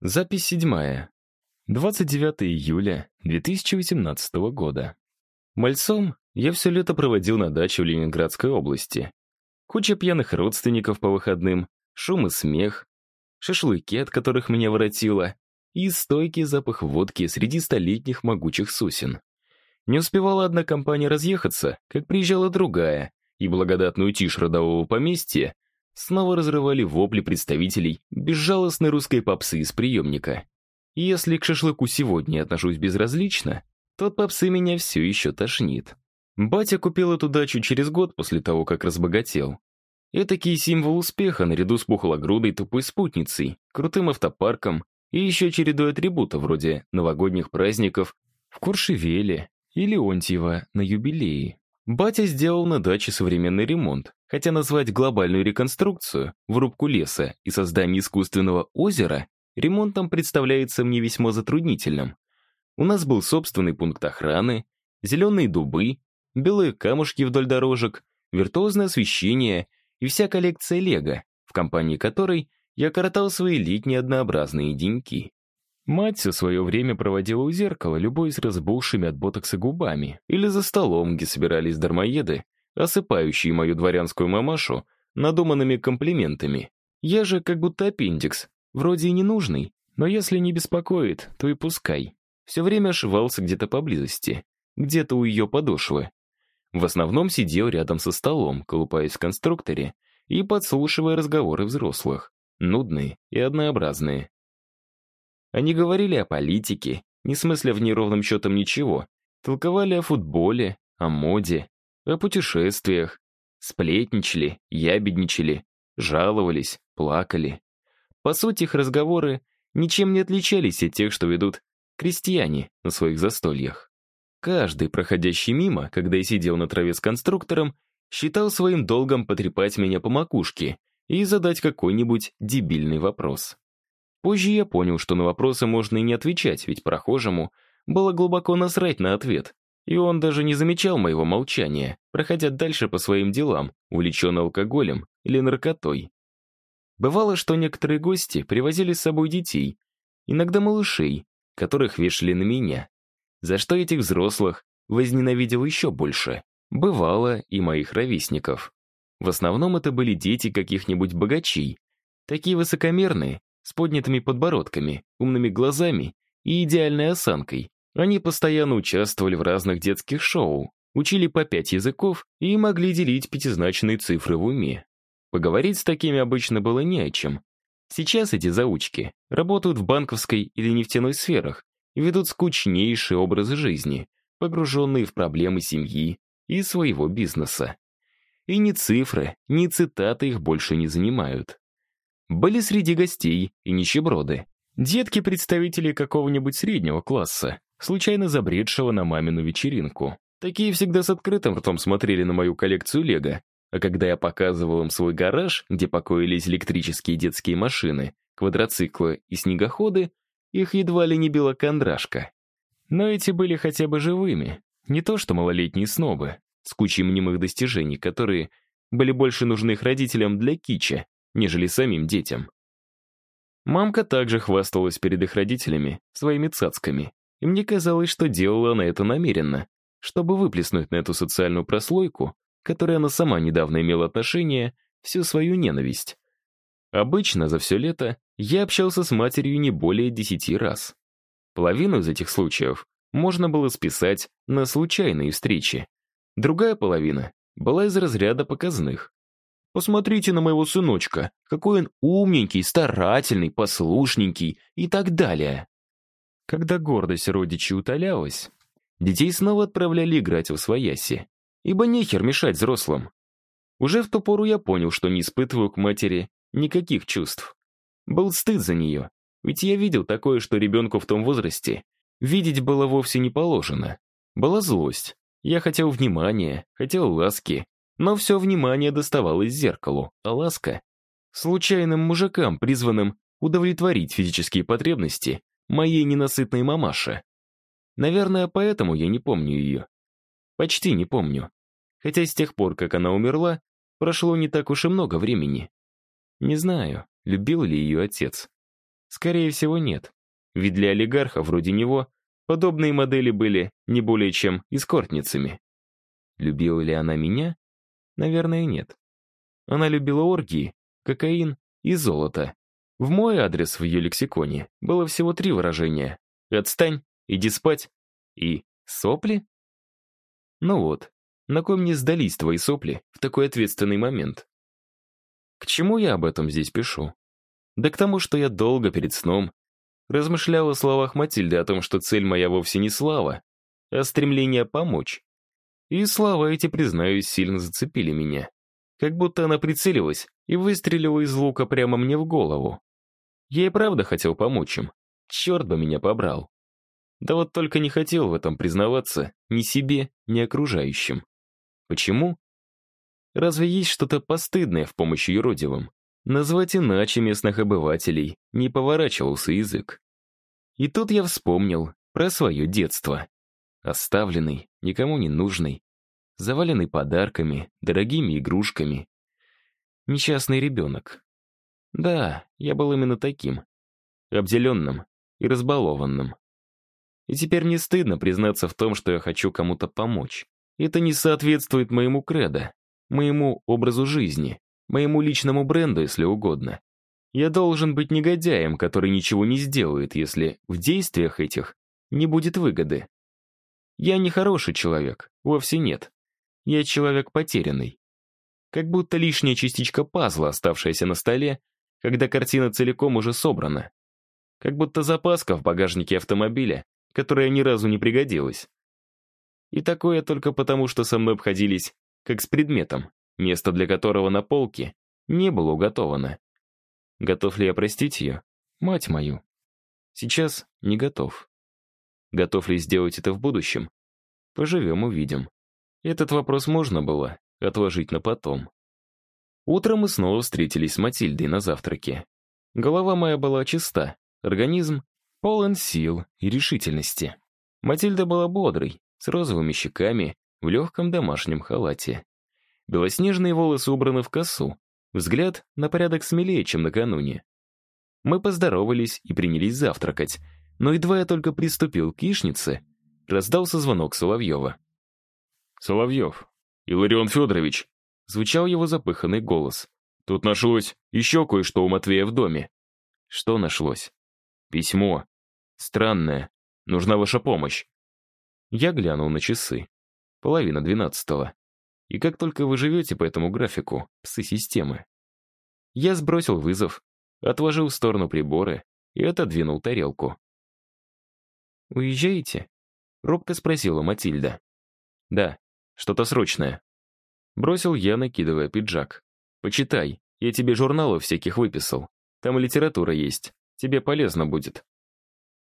Запись седьмая. 29 июля 2018 года. Мальцом я все лето проводил на даче в Ленинградской области. Куча пьяных родственников по выходным, шум и смех, шашлыки, от которых меня воротило, и стойкий запах водки среди столетних могучих сосен. Не успевала одна компания разъехаться, как приезжала другая, и благодатную тишь родового поместья снова разрывали вопли представителей безжалостной русской попсы из приемника. Если к шашлыку сегодня отношусь безразлично, то от попсы меня все еще тошнит. Батя купил эту дачу через год после того, как разбогател. Этакий символ успеха наряду с пухлогрудой тупой спутницей, крутым автопарком и еще чередой атрибутов вроде новогодних праздников в Куршевеле и Леонтьева на юбилее. Батя сделал на даче современный ремонт, хотя назвать глобальную реконструкцию, вырубку леса и создание искусственного озера ремонтом представляется мне весьма затруднительным. У нас был собственный пункт охраны, зеленые дубы, белые камушки вдоль дорожек, виртуозное освещение и вся коллекция лего, в компании которой я коротал свои летние однообразные деньки. Мать все свое время проводила у зеркала, любуясь разбухшими от ботокса губами, или за столом, где собирались дармоеды, осыпающие мою дворянскую мамашу надуманными комплиментами. Я же как будто аппендикс, вроде и ненужный, но если не беспокоит, то и пускай. Все время ошивался где-то поблизости, где-то у ее подошвы. В основном сидел рядом со столом, колупаясь в конструкторе и подслушивая разговоры взрослых, нудные и однообразные. Они говорили о политике, не смысля в ней ровным счетом ничего. Толковали о футболе, о моде, о путешествиях. Сплетничали, ябедничали, жаловались, плакали. По сути, их разговоры ничем не отличались от тех, что ведут крестьяне на своих застольях. Каждый, проходящий мимо, когда я сидел на траве с конструктором, считал своим долгом потрепать меня по макушке и задать какой-нибудь дебильный вопрос. Позже я понял, что на вопросы можно и не отвечать, ведь прохожему было глубоко насрать на ответ, и он даже не замечал моего молчания, проходя дальше по своим делам, увлеченный алкоголем или наркотой. Бывало, что некоторые гости привозили с собой детей, иногда малышей, которых вешали на меня, за что этих взрослых возненавидел еще больше. Бывало и моих ровесников. В основном это были дети каких-нибудь богачей, такие высокомерные, с поднятыми подбородками, умными глазами и идеальной осанкой. Они постоянно участвовали в разных детских шоу, учили по пять языков и могли делить пятизначные цифры в уме. Поговорить с такими обычно было не о чем. Сейчас эти заучки работают в банковской или нефтяной сферах и ведут скучнейшие образы жизни, погруженные в проблемы семьи и своего бизнеса. И ни цифры, ни цитаты их больше не занимают. Были среди гостей и нищеброды. Детки-представители какого-нибудь среднего класса, случайно забредшего на мамину вечеринку. Такие всегда с открытым ртом смотрели на мою коллекцию лего, а когда я показывал им свой гараж, где покоились электрические детские машины, квадроциклы и снегоходы, их едва ли не била кондрашка. Но эти были хотя бы живыми, не то что малолетние снобы, с кучей мнимых достижений, которые были больше нужны их родителям для кича, нежели самим детям. Мамка также хвасталась перед их родителями своими цацками, и мне казалось, что делала она это намеренно, чтобы выплеснуть на эту социальную прослойку, которой она сама недавно имела отношение, всю свою ненависть. Обычно за все лето я общался с матерью не более десяти раз. Половину из этих случаев можно было списать на случайные встречи. Другая половина была из разряда показных. Посмотрите на моего сыночка, какой он умненький, старательный, послушненький и так далее. Когда гордость родичей утолялась, детей снова отправляли играть в свояси, ибо нехер мешать взрослым. Уже в ту пору я понял, что не испытываю к матери никаких чувств. Был стыд за нее, ведь я видел такое, что ребенку в том возрасте видеть было вовсе не положено. Была злость. Я хотел внимания, хотел ласки, но все внимание доставалось зеркалу, а ласка — случайным мужикам, призванным удовлетворить физические потребности моей ненасытной мамаши. Наверное, поэтому я не помню ее. Почти не помню. Хотя с тех пор, как она умерла, прошло не так уж и много времени. Не знаю, любил ли ее отец. Скорее всего, нет. Ведь для олигарха вроде него подобные модели были не более чем эскортницами. Любила ли она меня? Наверное, нет. Она любила оргии, кокаин и золото. В мой адрес в ее лексиконе было всего три выражения. «Отстань», «Иди спать» и «Сопли?» Ну вот, на кой мне сдались твои сопли в такой ответственный момент? К чему я об этом здесь пишу? Да к тому, что я долго перед сном размышлял о словах Матильды о том, что цель моя вовсе не слава, а стремление помочь. И слова эти, признаюсь, сильно зацепили меня. Как будто она прицелилась и выстрелила из лука прямо мне в голову. Я и правда хотел помочь им. Черт бы меня побрал. Да вот только не хотел в этом признаваться ни себе, ни окружающим. Почему? Разве есть что-то постыдное в помощи юродивым? Назвать иначе местных обывателей не поворачивался язык. И тут я вспомнил про свое детство. Оставленный, никому не нужный, заваленный подарками, дорогими игрушками. Несчастный ребенок. Да, я был именно таким. Обделенным и разбалованным. И теперь не стыдно признаться в том, что я хочу кому-то помочь. Это не соответствует моему кредо, моему образу жизни, моему личному бренду, если угодно. Я должен быть негодяем, который ничего не сделает, если в действиях этих не будет выгоды. Я не хороший человек, вовсе нет. Я человек потерянный. Как будто лишняя частичка пазла, оставшаяся на столе, когда картина целиком уже собрана. Как будто запаска в багажнике автомобиля, которая ни разу не пригодилась. И такое только потому, что со мной обходились как с предметом, место для которого на полке не было уготовано. Готов ли я простить ее? Мать мою. Сейчас не готов. Готов ли сделать это в будущем? Поживем, увидим. Этот вопрос можно было отложить на потом. Утром мы снова встретились с Матильдой на завтраке. Голова моя была чиста, организм полон сил и решительности. Матильда была бодрой, с розовыми щеками, в легком домашнем халате. Белоснежные волосы убраны в косу, взгляд на порядок смелее, чем накануне. Мы поздоровались и принялись завтракать, но едва я только приступил к яичнице, раздался звонок Соловьева. «Соловьев, Иларион Федорович!» Звучал его запыханный голос. «Тут нашлось еще кое-что у Матвея в доме». «Что нашлось?» «Письмо. Странное. Нужна ваша помощь». Я глянул на часы. Половина двенадцатого. И как только вы живете по этому графику, псы системы. Я сбросил вызов, отложил в сторону приборы и отодвинул тарелку. «Уезжаете?» — робко спросила Матильда. «Да, что-то срочное». Бросил я, накидывая пиджак. «Почитай, я тебе журналов всяких выписал. Там литература есть, тебе полезно будет».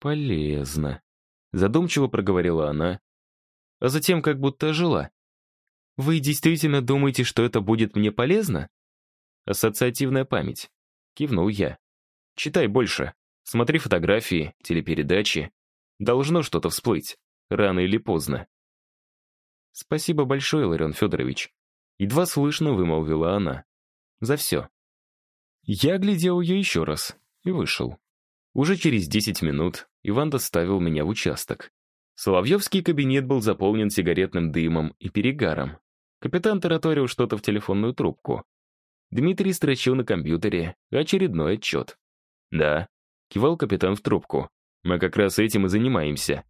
«Полезно», — задумчиво проговорила она, а затем как будто жила. «Вы действительно думаете, что это будет мне полезно?» «Ассоциативная память», — кивнул я. «Читай больше. Смотри фотографии, телепередачи. Должно что-то всплыть, рано или поздно». «Спасибо большое, Ларион Федорович», — едва слышно вымолвила она. «За все». Я глядел ее еще раз и вышел. Уже через десять минут Иван доставил меня в участок. Соловьевский кабинет был заполнен сигаретным дымом и перегаром. Капитан тараторил что-то в телефонную трубку. Дмитрий строчил на компьютере очередной отчет. «Да», — кивал капитан в трубку. «Мы как раз этим и занимаемся».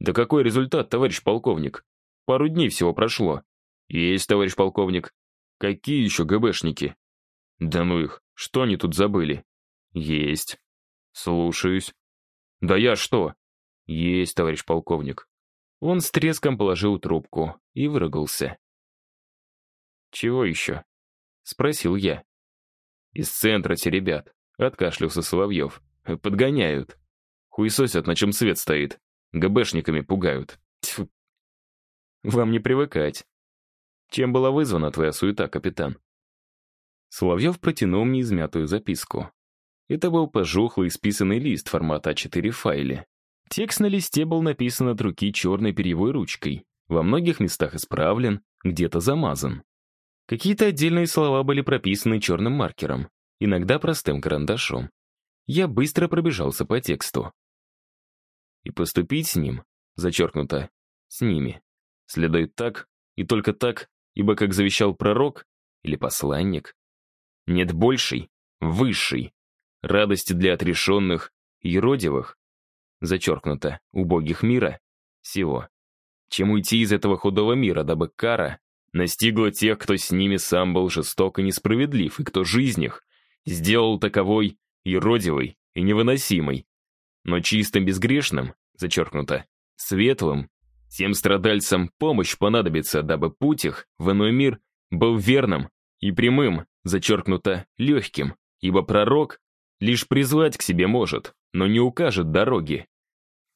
«Да какой результат, товарищ полковник? Пару дней всего прошло». «Есть, товарищ полковник». «Какие еще ГБшники?» «Да ну их, что они тут забыли?» «Есть». «Слушаюсь». «Да я что?» «Есть, товарищ полковник». Он с треском положил трубку и выругался. «Чего еще?» — спросил я. «Из центра те ребят», — откашлялся Соловьев. «Подгоняют. Хуесосят, на чем свет стоит. ГБшниками пугают. Тьфу. Вам не привыкать. Чем была вызвана твоя суета, капитан?» Соловьев протянул мне измятую записку. Это был пожухлый списанный лист формата А4 в файле. Текст на листе был написан от руки черной перьевой ручкой. Во многих местах исправлен, где-то замазан. Какие-то отдельные слова были прописаны черным маркером, иногда простым карандашом. Я быстро пробежался по тексту. И поступить с ним, зачеркнуто, с ними, следует так и только так, ибо, как завещал пророк или посланник, нет большей, высшей, радости для отрешенных и юродивых, зачеркнуто, убогих мира, всего, чем уйти из этого худого мира, дабы кара настигла тех, кто с ними сам был жесток и несправедлив, и кто жизнь их сделал таковой юродивой и невыносимой, но чистым безгрешным, зачеркнуто, светлым, тем страдальцам помощь понадобится, дабы путь их в иной мир был верным и прямым, зачеркнуто, легким, ибо пророк лишь призвать к себе может, но не укажет дороги.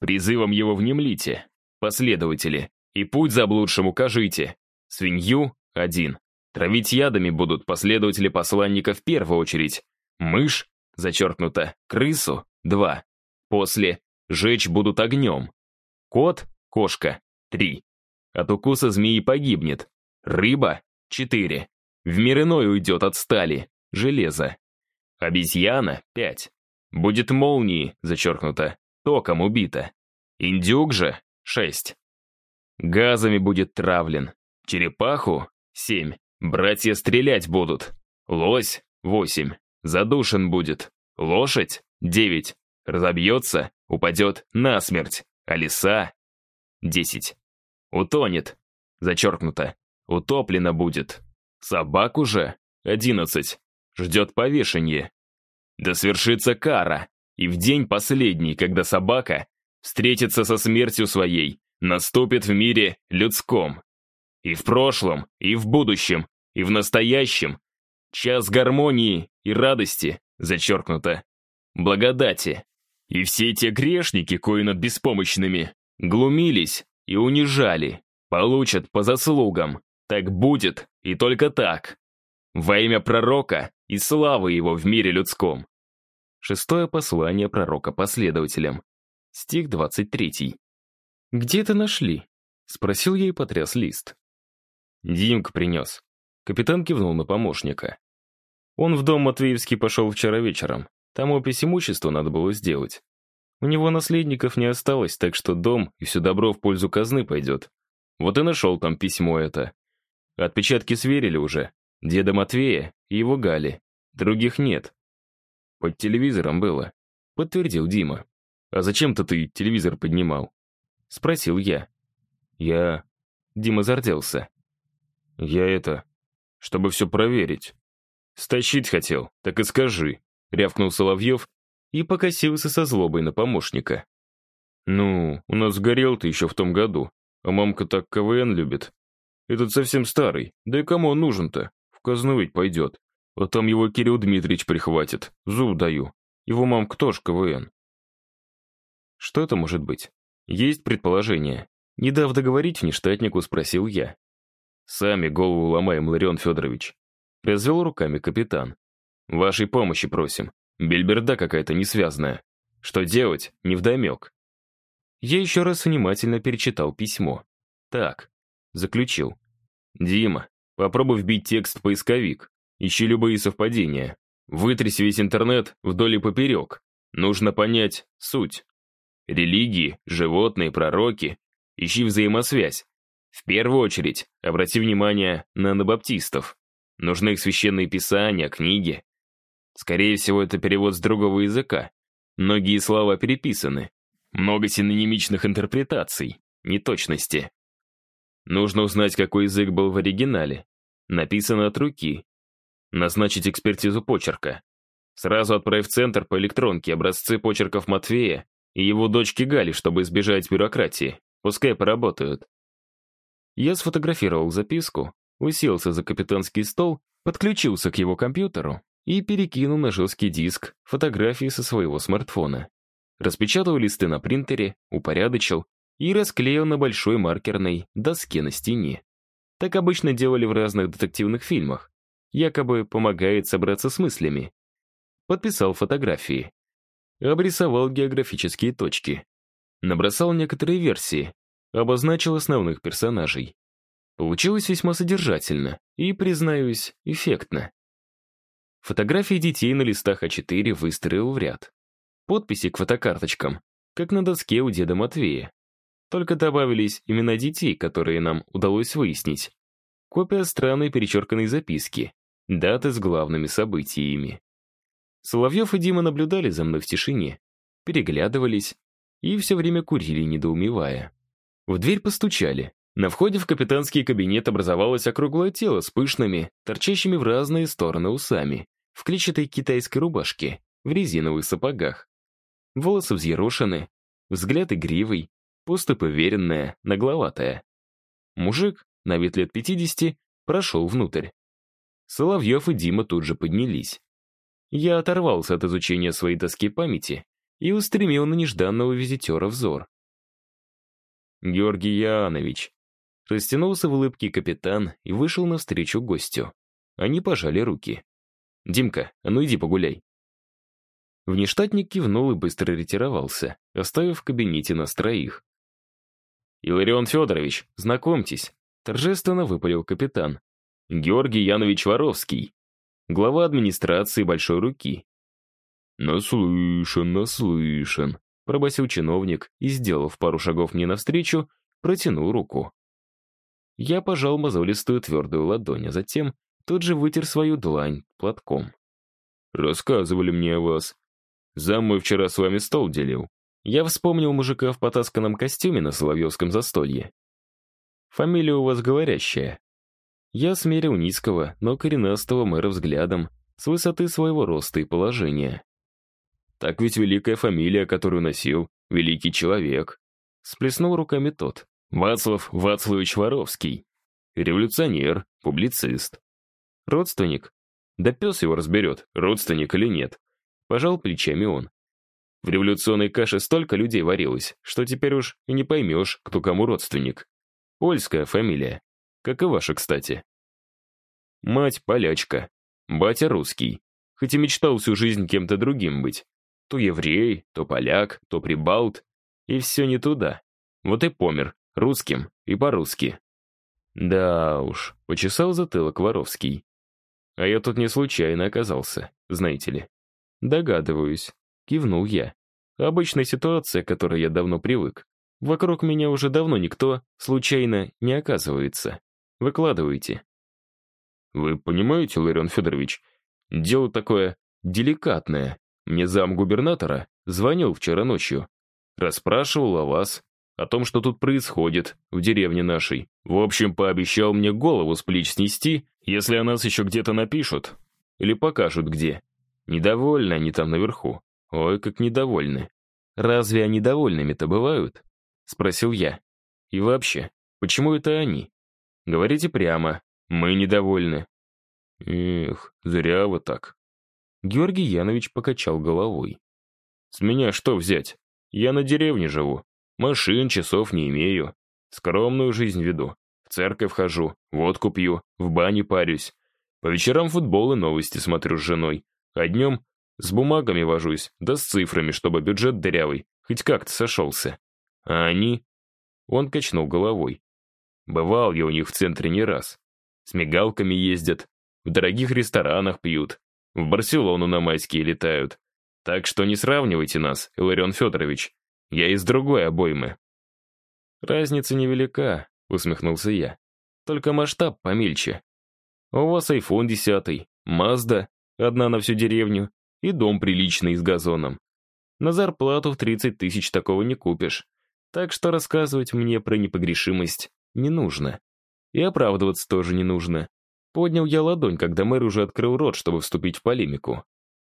Призывом его внемлите, последователи, и путь заблудшим укажите. Свинью — один. Травить ядами будут последователи посланника в первую очередь. Мышь, зачеркнуто, крысу — два. После жечь будут огнем. Кот, кошка — три. От укуса змеи погибнет. Рыба — четыре. В мир иной уйдет от стали, железо. Обезьяна — пять. Будет молнии, зачеркнуто, током убита. Индюк же — шесть. Газами будет травлен. Черепаху — семь. Братья стрелять будут. Лось — восемь. Задушен будет. Лошадь — девять. Разобьется, упадет насмерть. А лиса — десять. Утонет. Зачеркнуто. Утоплено будет. Собаку же — одиннадцать. Ждет повешение. Да свершится кара, и в день последний, когда собака встретится со смертью своей, наступит в мире людском. И в прошлом, и в будущем, и в настоящем. Час гармонии и радости, зачеркнуто, благодати. И все те грешники, кои над беспомощными, глумились и унижали, получат по заслугам. Так будет и только так. Во имя пророка и славы его в мире людском. Шестое послание пророка последователям. Стих 23. «Где это нашли?» — спросил я и потряс лист. Димка принес. Капитан кивнул на помощника. Он в дом Матвеевский пошел вчера вечером. Там опись имущества надо было сделать. У него наследников не осталось, так что дом и все добро в пользу казны пойдет. Вот и нашел там письмо это. Отпечатки сверили уже. Деда Матвея и его Гали. Других нет. Под телевизором было, подтвердил Дима. А зачем-то ты телевизор поднимал? Спросил я. Я... Дима зарделся. Я это... Чтобы все проверить. Стащить хотел, так и скажи. Рявкнул Соловьев и покосился со злобой на помощника. «Ну, у нас сгорел ты еще в том году, а мамка так КВН любит. Этот совсем старый, да и кому он нужен-то? В казну ведь пойдет. А там его Кирилл Дмитриевич прихватит, зуб даю. Его мамка тоже КВН». Что это может быть? Есть предположение. Не дав договорить внештатнику, спросил я. «Сами голову ломаем, Ларион Федорович», — развел руками капитан. «Вашей помощи просим. Бельберда какая-то несвязная. Что делать, невдомек». Я еще раз внимательно перечитал письмо. Так, заключил. «Дима, попробуй вбить текст в поисковик. Ищи любые совпадения. Вытряси весь интернет вдоль и поперек. Нужно понять суть. Религии, животные, пророки. Ищи взаимосвязь. В первую очередь, обрати внимание на анабаптистов. Нужны их священные писания, книги. Скорее всего, это перевод с другого языка. Многие слова переписаны. Много синонимичных интерпретаций, неточности. Нужно узнать, какой язык был в оригинале. Написано от руки. Назначить экспертизу почерка. Сразу отправь в центр по электронке образцы почерков Матвея и его дочки Гали, чтобы избежать бюрократии. Пускай поработают. Я сфотографировал записку, уселся за капитанский стол, подключился к его компьютеру и перекинул на жесткий диск фотографии со своего смартфона. Распечатал листы на принтере, упорядочил и расклеил на большой маркерной доске на стене. Так обычно делали в разных детективных фильмах. Якобы помогает собраться с мыслями. Подписал фотографии. Обрисовал географические точки. Набросал некоторые версии. Обозначил основных персонажей. Получилось весьма содержательно и, признаюсь, эффектно. Фотографии детей на листах А4 выстроил в ряд. подписи к фотокарточкам, как на доске у деда Матвея. Только добавились имена детей, которые нам удалось выяснить. Копия странной перечерканной записки, даты с главными событиями. Соловьев и Дима наблюдали за мной в тишине, переглядывались и все время курили, недоумевая. В дверь постучали. На входе в капитанский кабинет образовалось округлое тело с пышными, торчащими в разные стороны усами, в клетчатой китайской рубашке, в резиновых сапогах. Волосы взъерошены, взгляд игривый, поступь уверенная, нагловатая. Мужик, на вид лет 50, прошел внутрь. Соловьев и Дима тут же поднялись. Я оторвался от изучения своей доски памяти и устремил на нежданного визитера взор. Георгий Янович. Растянулся в улыбке капитан и вышел навстречу гостю. Они пожали руки. «Димка, а ну иди погуляй». Внештатник кивнул и быстро ретировался, оставив в кабинете нас троих. «Иларион Федорович, знакомьтесь», — торжественно выпалил капитан. «Георгий Янович Воровский, глава администрации Большой Руки». «Наслышан, наслышан», — пробасил чиновник и, сделав пару шагов мне навстречу, протянул руку. Я пожал мозолистую твердую ладонь, а затем тут же вытер свою длань платком. «Рассказывали мне о вас. Зам мой вчера с вами стол делил. Я вспомнил мужика в потасканном костюме на Соловьевском застолье. Фамилия у вас говорящая. Я смерил низкого, но коренастого мэра взглядом с высоты своего роста и положения. Так ведь великая фамилия, которую носил, великий человек. Сплеснул руками тот. Вацлав Вацлавович Воровский. Революционер, публицист. Родственник? Да пес его разберет, родственник или нет. Пожал плечами он. В революционной каше столько людей варилось, что теперь уж и не поймешь, кто кому родственник. Польская фамилия. Как и ваша, кстати. Мать полячка, батя русский. Хоть и мечтал всю жизнь кем-то другим быть. То еврей, то поляк, то прибалт. И все не туда. Вот и помер, русским и по-русски. Да уж, почесал затылок Воровский. А я тут не случайно оказался, знаете ли. «Догадываюсь», — кивнул я. «Обычная ситуация, к которой я давно привык. Вокруг меня уже давно никто, случайно, не оказывается. Выкладывайте». «Вы понимаете, Ларион Федорович, дело такое деликатное. Мне зам губернатора звонил вчера ночью. Расспрашивал о вас, о том, что тут происходит в деревне нашей. В общем, пообещал мне голову с плеч снести, если о нас еще где-то напишут. Или покажут где. Недовольны они там наверху. Ой, как недовольны. Разве они довольными-то бывают? Спросил я. И вообще, почему это они? Говорите прямо. Мы недовольны. Эх, зря вы так. Георгий Янович покачал головой. С меня что взять? Я на деревне живу. Машин, часов не имею. Скромную жизнь веду. В церковь хожу, водку пью, в бане парюсь. По вечерам футбол и новости смотрю с женой. А днем с бумагами вожусь, да с цифрами, чтобы бюджет дырявый, хоть как-то сошелся. А они... Он качнул головой. Бывал я у них в центре не раз. С мигалками ездят, в дорогих ресторанах пьют, в Барселону на майские летают. Так что не сравнивайте нас, Иларион Федорович. Я из другой обоймы. Разница невелика, усмехнулся я. Только масштаб помельче. У вас айфон десятый, Мазда одна на всю деревню, и дом приличный с газоном. На зарплату в 30 тысяч такого не купишь. Так что рассказывать мне про непогрешимость не нужно. И оправдываться тоже не нужно. Поднял я ладонь, когда мэр уже открыл рот, чтобы вступить в полемику.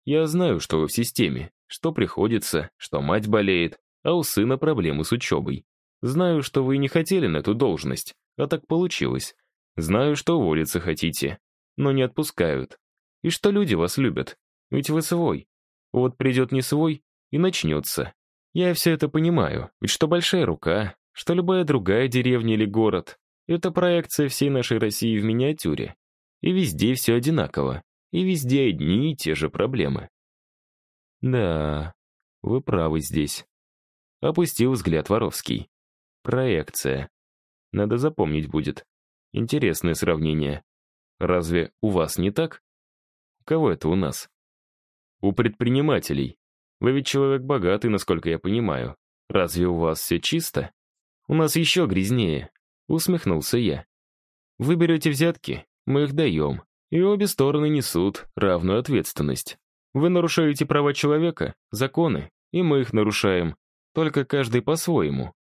Я знаю, что вы в системе, что приходится, что мать болеет, а у сына проблемы с учебой. Знаю, что вы не хотели на эту должность, а так получилось. Знаю, что уволиться хотите, но не отпускают. И что люди вас любят. Ведь вы свой. Вот придет не свой, и начнется. Я все это понимаю, ведь что большая рука, что любая другая деревня или город — это проекция всей нашей России в миниатюре. И везде все одинаково, и везде одни и те же проблемы. Да, вы правы здесь. Опустил взгляд Воровский. Проекция. Надо запомнить будет. Интересное сравнение. Разве у вас не так? Кого это у нас? У предпринимателей. Вы ведь человек богатый, насколько я понимаю. Разве у вас все чисто? У нас еще грязнее, усмехнулся я. Вы берете взятки, мы их даем, и обе стороны несут равную ответственность. Вы нарушаете права человека, законы, и мы их нарушаем, только каждый по-своему.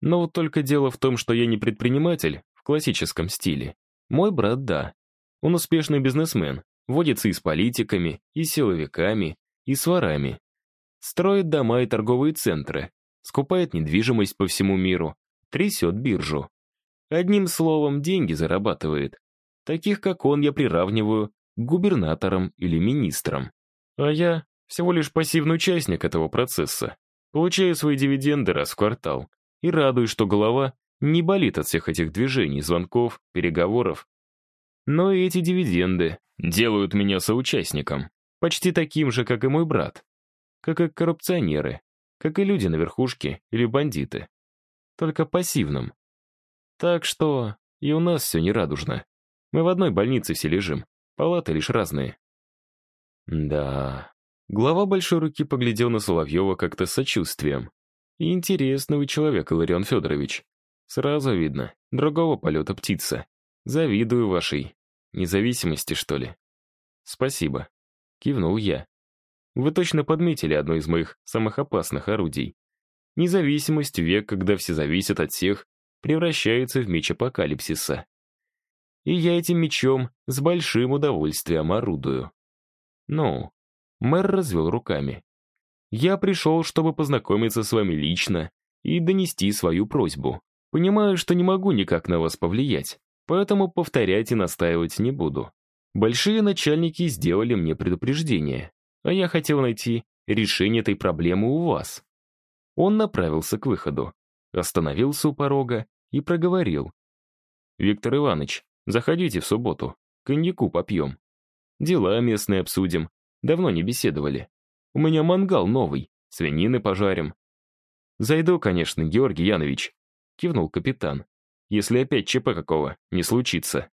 Но вот только дело в том, что я не предприниматель в классическом стиле. Мой брат — да. Он успешный бизнесмен, водится и с политиками, и силовиками, и с ворами. Строит дома и торговые центры, скупает недвижимость по всему миру, трясет биржу. Одним словом, деньги зарабатывает. Таких, как он, я приравниваю к губернаторам или министрам. А я всего лишь пассивный участник этого процесса. Получаю свои дивиденды раз в квартал и радуюсь, что голова не болит от всех этих движений, звонков, переговоров. Но эти дивиденды делают меня соучастником, почти таким же, как и мой брат, как и коррупционеры, как и люди на верхушке или бандиты. Только пассивным. Так что и у нас все нерадужно. Мы в одной больнице все лежим, палаты лишь разные. Да. Глава большой руки поглядел на Соловьева как-то с сочувствием. Интересный вы человек, Иларион Федорович. Сразу видно, другого полета птица. Завидую вашей независимости, что ли. Спасибо. Кивнул я. Вы точно подметили одно из моих самых опасных орудий. Независимость век, когда все зависят от всех, превращается в меч апокалипсиса. И я этим мечом с большим удовольствием орудую. Ну, мэр развел руками. Я пришел, чтобы познакомиться с вами лично и донести свою просьбу. Понимаю, что не могу никак на вас повлиять, поэтому повторять и настаивать не буду. Большие начальники сделали мне предупреждение, а я хотел найти решение этой проблемы у вас. Он направился к выходу, остановился у порога и проговорил. «Виктор Иванович, заходите в субботу, коньяку попьем. Дела местные обсудим, давно не беседовали. У меня мангал новый, свинины пожарим». «Зайду, конечно, Георгий Янович», — кивнул капитан. «Если опять ЧП какого не случится».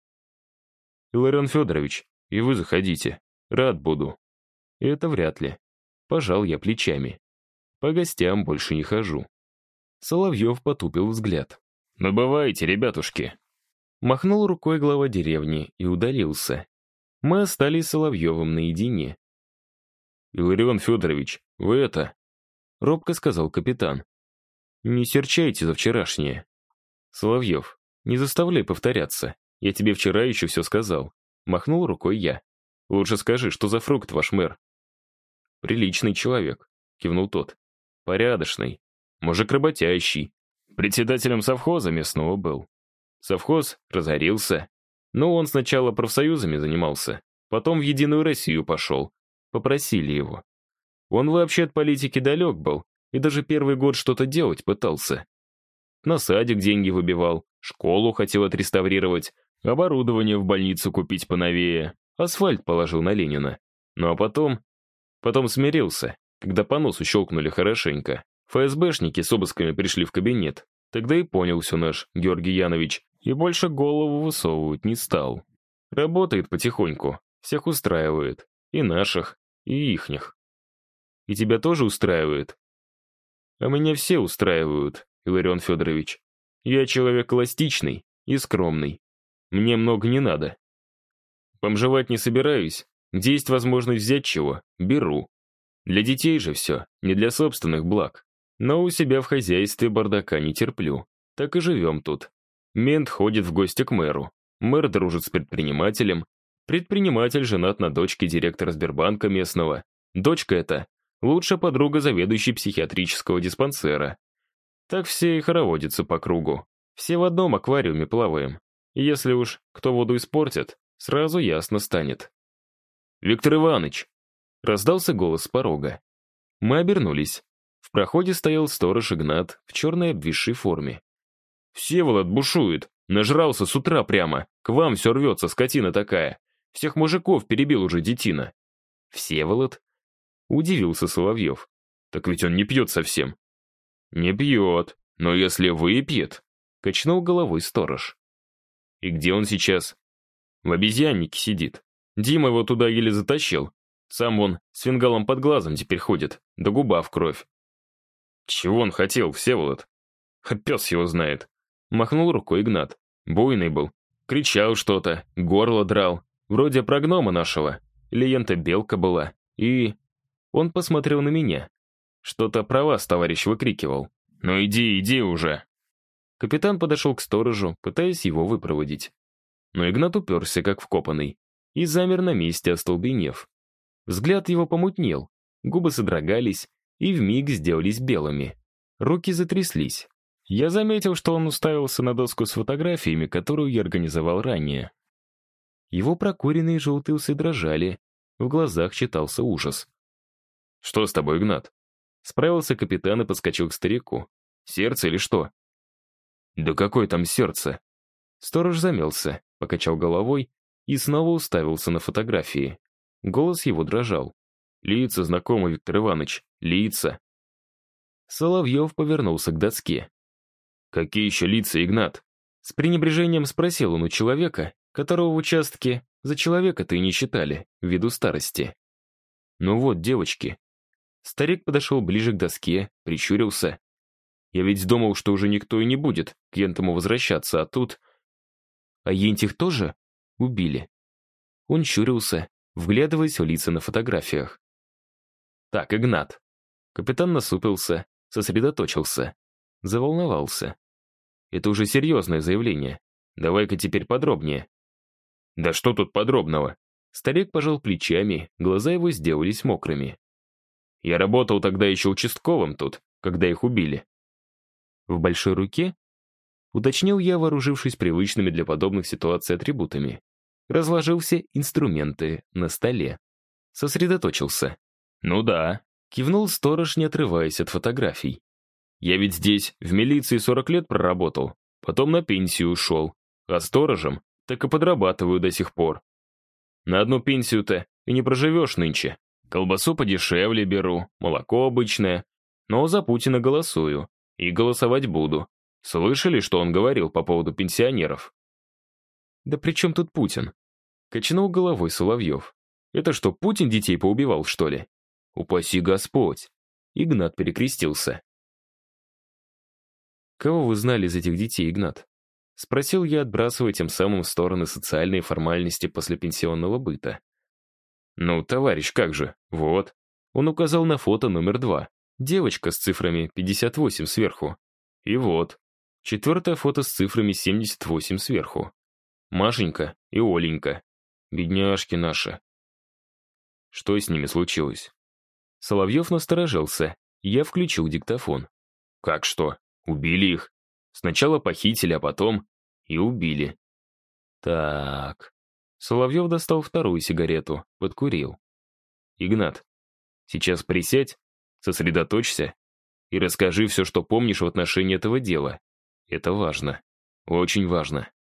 «Иларион Федорович, и вы заходите. Рад буду». «Это вряд ли». Пожал я плечами. По гостям больше не хожу. Соловьев потупил взгляд. «Ну бывайте, ребятушки». Махнул рукой глава деревни и удалился. Мы остались с Соловьевым наедине. «Иларион Федорович, вы это...» — робко сказал капитан. «Не серчайте за вчерашнее». «Соловьев, не заставляй повторяться. Я тебе вчера еще все сказал». Махнул рукой я. «Лучше скажи, что за фрукт ваш мэр?» «Приличный человек», — кивнул тот. «Порядочный. Мужик работящий. Председателем совхоза местного был. Совхоз разорился. Но он сначала профсоюзами занимался, потом в Единую Россию пошел, Попросили его. Он вообще от политики далек был и даже первый год что-то делать пытался. На садик деньги выбивал, школу хотел отреставрировать, оборудование в больницу купить поновее, асфальт положил на Ленина. Ну а потом... Потом смирился, когда по носу щелкнули хорошенько. ФСБшники с обысками пришли в кабинет. Тогда и понял все наш Георгий Янович, и больше голову высовывать не стал. Работает потихоньку, всех устраивает. И наших, и ихних. И тебя тоже устраивает? А меня все устраивают, Иларион Федорович. Я человек эластичный и скромный. Мне много не надо. Бомжевать не собираюсь. Где есть возможность взять чего, беру. Для детей же все, не для собственных благ. Но у себя в хозяйстве бардака не терплю. Так и живем тут. Мент ходит в гости к мэру. Мэр дружит с предпринимателем, Предприниматель женат на дочке директора Сбербанка местного. Дочка эта — лучшая подруга заведующей психиатрического диспансера. Так все и хороводятся по кругу. Все в одном аквариуме плаваем. И если уж кто воду испортит, сразу ясно станет. «Виктор Иванович!» — раздался голос с порога. Мы обернулись. В проходе стоял сторож Игнат в черной обвисшей форме. «Всеволод бушует! Нажрался с утра прямо! К вам все рвется, скотина такая! Всех мужиков перебил уже детина. Всеволод? Удивился Соловьев. Так ведь он не пьет совсем. Не пьет, но если выпьет, качнул головой сторож. И где он сейчас? В обезьяннике сидит. Дима его туда еле затащил. Сам он с фингалом под глазом теперь ходит, до губа в кровь. Чего он хотел, Всеволод? А пес его знает. Махнул рукой Игнат. Буйный был. Кричал что-то, горло драл. Вроде про гнома нашего. Лента белка была. И... Он посмотрел на меня. Что-то про вас, товарищ, выкрикивал. «Ну иди, иди уже!» Капитан подошел к сторожу, пытаясь его выпроводить. Но Игнат уперся, как вкопанный, и замер на месте, остолбенев. Взгляд его помутнел, губы содрогались и вмиг сделались белыми. Руки затряслись. Я заметил, что он уставился на доску с фотографиями, которую я организовал ранее. Его прокуренные желтые усы дрожали, в глазах читался ужас. «Что с тобой, Игнат?» Справился капитан и подскочил к старику. «Сердце или что?» «Да какое там сердце?» Сторож замялся, покачал головой и снова уставился на фотографии. Голос его дрожал. «Лица знакомы, Виктор Иванович, лица!» Соловьев повернулся к доске. «Какие еще лица, Игнат?» С пренебрежением спросил он у человека, которого в участке за человека-то и не считали, ввиду старости. «Ну вот, девочки». Старик подошел ближе к доске, прищурился. Я ведь думал, что уже никто и не будет к Ентому возвращаться, а тут... А Ентих тоже убили. Он щурился, вглядываясь в лица на фотографиях. Так, Игнат. Капитан насупился, сосредоточился, заволновался. Это уже серьезное заявление. Давай-ка теперь подробнее. Да что тут подробного? Старик пожал плечами, глаза его сделались мокрыми. Я работал тогда еще участковым тут, когда их убили. В большой руке? Уточнил я, вооружившись привычными для подобных ситуаций атрибутами. Разложил все инструменты на столе. Сосредоточился. Ну да, кивнул сторож, не отрываясь от фотографий. Я ведь здесь в милиции 40 лет проработал, потом на пенсию ушел, а сторожем так и подрабатываю до сих пор. На одну пенсию-то и не проживешь нынче. Колбасу подешевле беру, молоко обычное, но за Путина голосую. И голосовать буду. Слышали, что он говорил по поводу пенсионеров? Да при чем тут Путин? Качнул головой Соловьев. Это что, Путин детей поубивал, что ли? Упаси Господь. Игнат перекрестился. Кого вы знали из этих детей, Игнат? Спросил я, отбрасывая тем самым в стороны социальные формальности после пенсионного быта. «Ну, товарищ, как же? Вот». Он указал на фото номер два. Девочка с цифрами 58 сверху. И вот. Четвертое фото с цифрами 78 сверху. Машенька и Оленька. Бедняжки наши. Что с ними случилось? Соловьев насторожился. Я включил диктофон. Как что? Убили их? Сначала похитили, а потом и убили. Так. Соловьев достал вторую сигарету, подкурил. Игнат, сейчас присядь Сосредоточься и расскажи все, что помнишь в отношении этого дела. Это важно. Очень важно.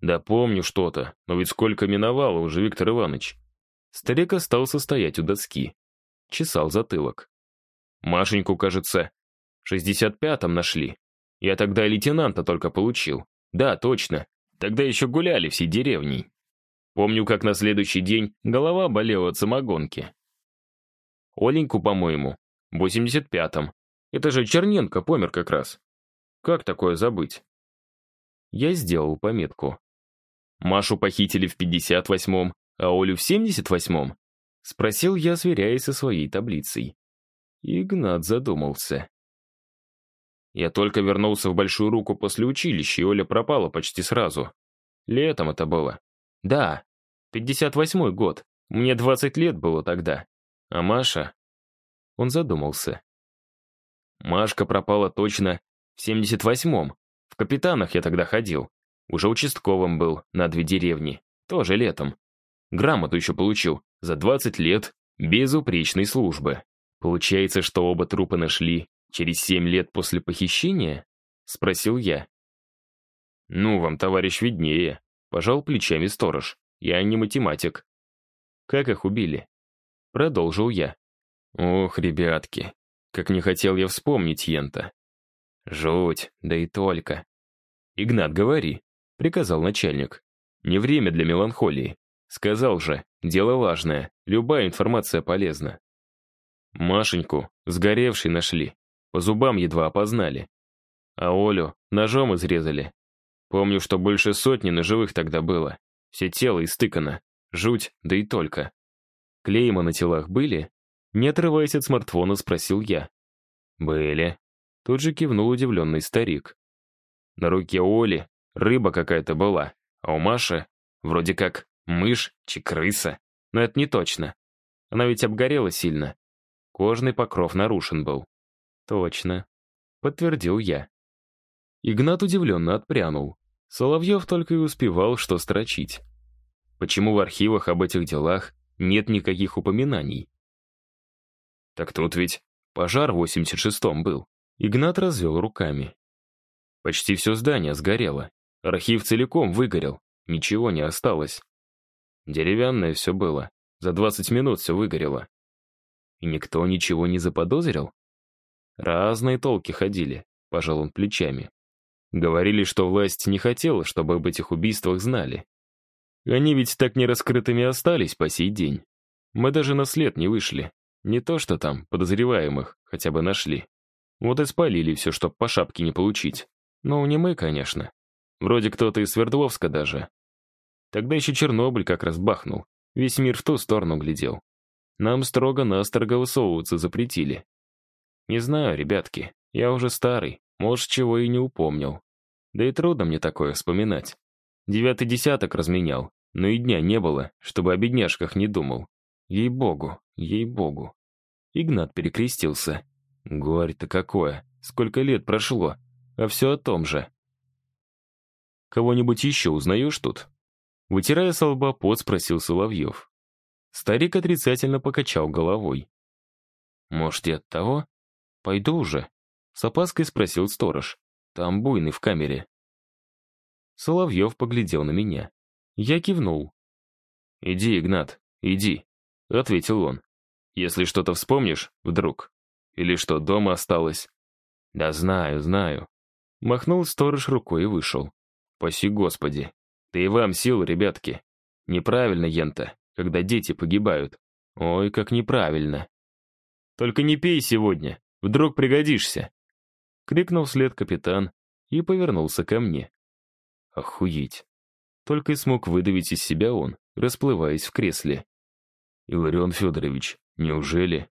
Да помню что-то, но ведь сколько миновало уже, Виктор Иванович. Старик остался стоять у доски. Чесал затылок. Машеньку, кажется, в 65-м нашли. Я тогда лейтенанта только получил. Да, точно. Тогда еще гуляли всей деревней. Помню, как на следующий день голова болела от самогонки. Оленьку, по-моему, в 85-м. Это же Черненко помер как раз. Как такое забыть? Я сделал пометку. Машу похитили в 58-м, а Олю в 78-м? Спросил я, сверяясь со своей таблицей. Игнат задумался. Я только вернулся в Большую Руку после училища, и Оля пропала почти сразу. Летом это было. Да, 58-й год. Мне 20 лет было тогда. А Маша... Он задумался. Машка пропала точно в 78-м. В капитанах я тогда ходил. Уже участковым был на две деревни. Тоже летом. Грамоту еще получил за 20 лет безупречной службы. Получается, что оба трупа нашли через 7 лет после похищения? Спросил я. Ну, вам, товарищ, виднее. Пожал плечами сторож. Я не математик. Как их убили? Продолжил я. Ох, ребятки, как не хотел я вспомнить Йента. Жуть, да и только. Игнат, говори, приказал начальник. Не время для меланхолии. Сказал же, дело важное, Любая информация полезна. Машеньку сгоревшей нашли. По зубам едва опознали. А Олю ножом изрезали. Помню, что больше сотни ножевых тогда было. Все тело истыкано. Жуть, да и только. Клейма на телах были? Не отрываясь от смартфона, спросил я. Были. Тут же кивнул удивленный старик. На руке Оли рыба какая-то была, а у Маши вроде как мышь чи крыса. Но это не точно. Она ведь обгорела сильно. Кожный покров нарушен был. Точно. Подтвердил я. Игнат удивленно отпрянул. Соловьев только и успевал что строчить. Почему в архивах об этих делах нет никаких упоминаний? Так тут ведь пожар в 86-м был. Игнат развел руками. Почти все здание сгорело. Архив целиком выгорел. Ничего не осталось. Деревянное все было. За 20 минут все выгорело. И никто ничего не заподозрил? Разные толки ходили, пожал он плечами. Говорили, что власть не хотела, чтобы об этих убийствах знали. Они ведь так нераскрытыми остались по сей день. Мы даже на след не вышли. Не то что там, подозреваемых, хотя бы нашли. Вот и спалили все, чтоб по шапке не получить. Ну, не мы, конечно. Вроде кто-то из Свердловска даже. Тогда еще Чернобыль как раз бахнул. Весь мир в ту сторону глядел. Нам строго-настрого высовываться запретили. Не знаю, ребятки, я уже старый, может, чего и не упомнил. Да и трудно мне такое вспоминать. Девятый десяток разменял, но и дня не было, чтобы о бедняжках не думал. Ей-богу, ей-богу. Игнат перекрестился. Горе-то какое, сколько лет прошло, а все о том же. Кого-нибудь еще узнаешь тут? Вытирая со лба пот, спросил Соловьев. Старик отрицательно покачал головой. «Может, и от того? Пойду уже?» С опаской спросил сторож. «Там буйный в камере». Соловьев поглядел на меня. Я кивнул. «Иди, Игнат, иди», — ответил он. «Если что-то вспомнишь, вдруг. Или что, дома осталось?» «Да знаю, знаю». Махнул сторож рукой и вышел. «Паси Господи! Ты и вам сил, ребятки! Неправильно, Ента, когда дети погибают. Ой, как неправильно!» «Только не пей сегодня, вдруг пригодишься!» Крикнул вслед капитан и повернулся ко мне. Охуеть. Только и смог выдавить из себя он, расплываясь в кресле. «Иларион Федорович, неужели?»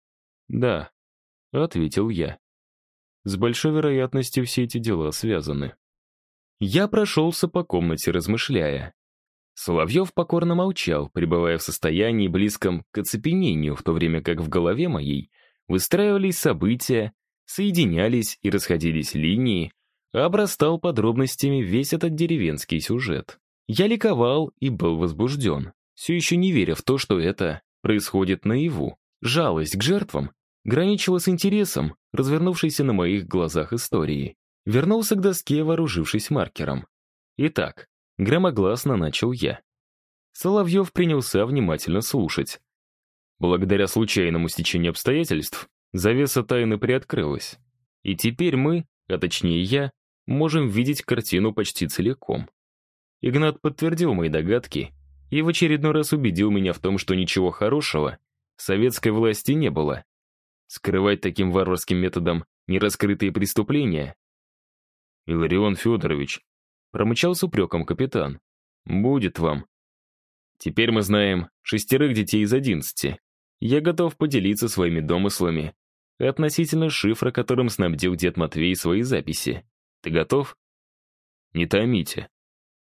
«Да», — ответил я. С большой вероятностью все эти дела связаны. Я прошелся по комнате, размышляя. Соловьев покорно молчал, пребывая в состоянии близком к оцепенению, в то время как в голове моей выстраивались события, соединялись и расходились линии, обрастал подробностями весь этот деревенский сюжет. Я ликовал и был возбужден, все еще не веря в то, что это происходит наяву. Жалость к жертвам граничила с интересом, развернувшейся на моих глазах истории. Вернулся к доске, вооружившись маркером. Итак, громогласно начал я. Соловьев принялся внимательно слушать. Благодаря случайному стечению обстоятельств, Завеса тайны приоткрылась. И теперь мы, а точнее я, можем видеть картину почти целиком. Игнат подтвердил мои догадки и в очередной раз убедил меня в том, что ничего хорошего советской власти не было. Скрывать таким варварским методом нераскрытые преступления? Иларион Федорович, промычал с упреком капитан. Будет вам. Теперь мы знаем шестерых детей из одиннадцати. Я готов поделиться своими домыслами относительно шифра, которым снабдил дед Матвей свои записи. Ты готов? Не томите.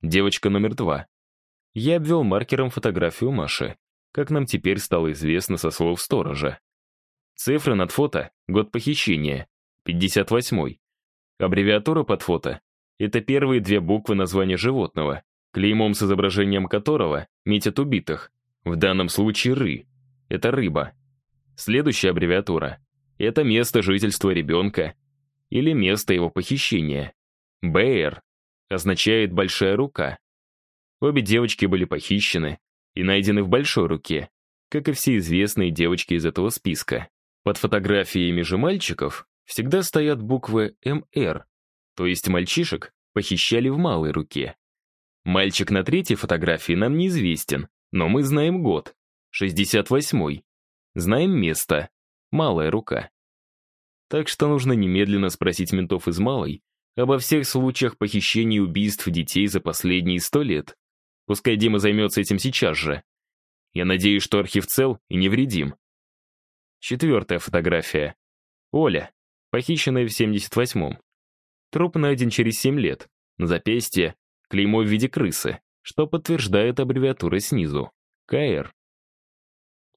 Девочка номер два. Я обвел маркером фотографию Маши, как нам теперь стало известно со слов сторожа. Цифры над фото — год похищения, 58-й. Аббревиатура под фото — это первые две буквы названия животного, клеймом с изображением которого метят убитых, в данном случае «ры». Это рыба. Следующая аббревиатура это место жительства ребенка или место его похищения. БР означает «большая рука». Обе девочки были похищены и найдены в большой руке, как и все известные девочки из этого списка. Под фотографиями же мальчиков всегда стоят буквы МР, то есть мальчишек похищали в малой руке. Мальчик на третьей фотографии нам неизвестен, но мы знаем год. 68-й. Знаем место. Малая рука. Так что нужно немедленно спросить ментов из Малой обо всех случаях похищения и убийств детей за последние сто лет. Пускай Дима займется этим сейчас же. Я надеюсь, что архив цел и невредим. Четвертая фотография. Оля, похищенная в 78-м. Труп найден через 7 лет. На запястье клеймо в виде крысы, что подтверждает аббревиатура снизу. КР.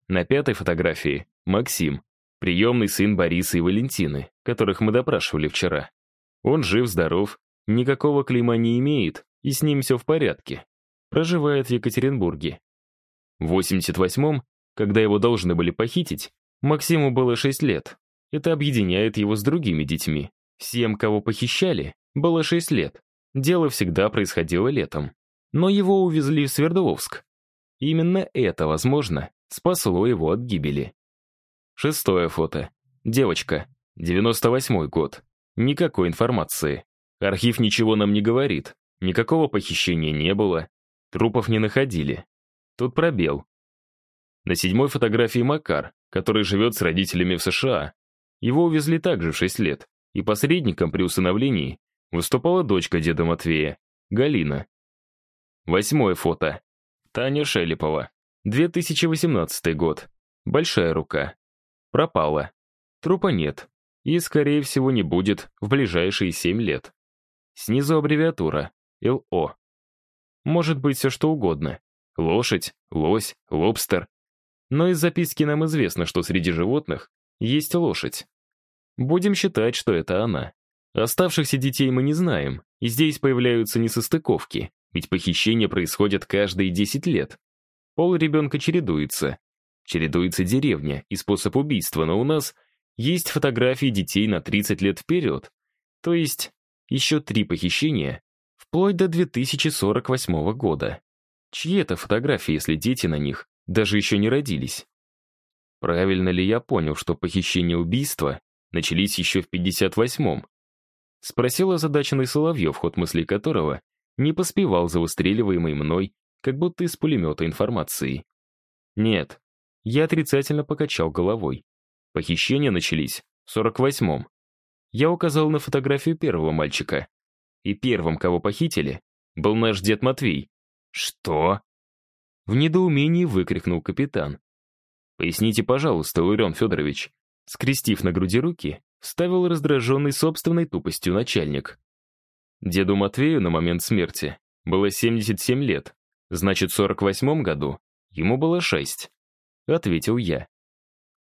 На пятой фотографии Максим, приемный сын Бориса и Валентины, которых мы допрашивали вчера. Он жив-здоров, никакого клейма не имеет, и с ним все в порядке. Проживает в Екатеринбурге. В 88-м, когда его должны были похитить, Максиму было 6 лет. Это объединяет его с другими детьми. Всем, кого похищали, было 6 лет. Дело всегда происходило летом. Но его увезли в Свердловск. Именно это, возможно, спасло его от гибели. Шестое фото. Девочка. 98 год. Никакой информации. Архив ничего нам не говорит. Никакого похищения не было. Трупов не находили. Тут пробел. На седьмой фотографии Макар, который живет с родителями в США. Его увезли также в 6 лет, и посредником при усыновлении выступала дочка деда Матвея, Галина. Восьмое фото. Таня Шелепова. 2018 год. Большая рука. Пропала. Трупа нет. И, скорее всего, не будет в ближайшие 7 лет. Снизу аббревиатура. ЛО. Может быть все что угодно. Лошадь, лось, лобстер. Но из записки нам известно, что среди животных есть лошадь. Будем считать, что это она. Оставшихся детей мы не знаем, и здесь появляются несостыковки, ведь похищения происходят каждые 10 лет. Пол ребенка чередуется. Чередуется деревня и способ убийства, но у нас есть фотографии детей на 30 лет вперед. То есть еще три похищения вплоть до 2048 года. Чьи это фотографии, если дети на них даже еще не родились? Правильно ли я понял, что похищение убийства начались еще в 58-м? Спросил озадаченный Соловьев, ход мыслей которого не поспевал за выстреливаемой мной, как будто из пулемета информацией. Нет, я отрицательно покачал головой. Похищения начались в 48-м. Я указал на фотографию первого мальчика. И первым, кого похитили, был наш дед Матвей. «Что?» В недоумении выкрикнул капитан. «Поясните, пожалуйста, Ларион Федорович». Скрестив на груди руки, вставил раздраженный собственной тупостью начальник. Деду Матвею на момент смерти было 77 лет, значит, в 48 году ему было 6. Ответил я.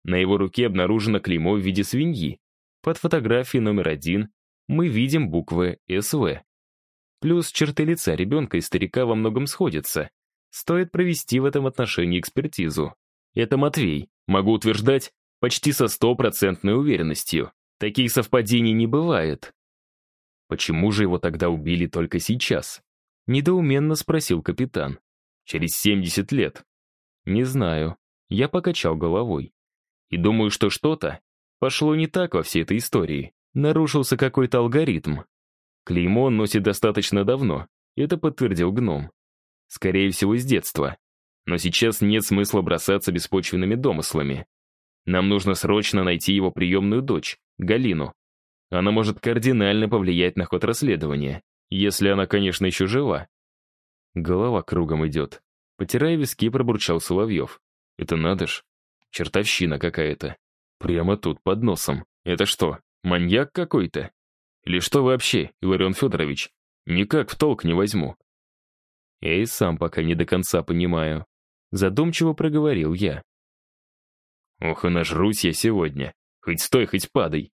На его руке обнаружено клеймо в виде свиньи. Под фотографией номер один мы видим буквы «СВ». Плюс черты лица ребенка и старика во многом сходятся. Стоит провести в этом отношении экспертизу. Это Матвей, могу утверждать, почти со стопроцентной уверенностью. Таких совпадений не бывает. Почему же его тогда убили только сейчас? Недоуменно спросил капитан. Через 70 лет. Не знаю. Я покачал головой. И думаю, что что-то пошло не так во всей этой истории. Нарушился какой-то алгоритм. Клеймо он носит достаточно давно. Это подтвердил гном. Скорее всего, с детства. Но сейчас нет смысла бросаться беспочвенными домыслами. Нам нужно срочно найти его приемную дочь, Галину. Она может кардинально повлиять на ход расследования, если она, конечно, еще жива. Голова кругом идет. Потирая виски, пробурчал Соловьев. Это надо ж. Чертовщина какая-то. Прямо тут, под носом. Это что, маньяк какой-то? Или что вообще, Иларион Федорович? Никак в толк не возьму. Я и сам пока не до конца понимаю. Задумчиво проговорил я. Ох и нажрусь я сегодня. Хоть стой, хоть падай.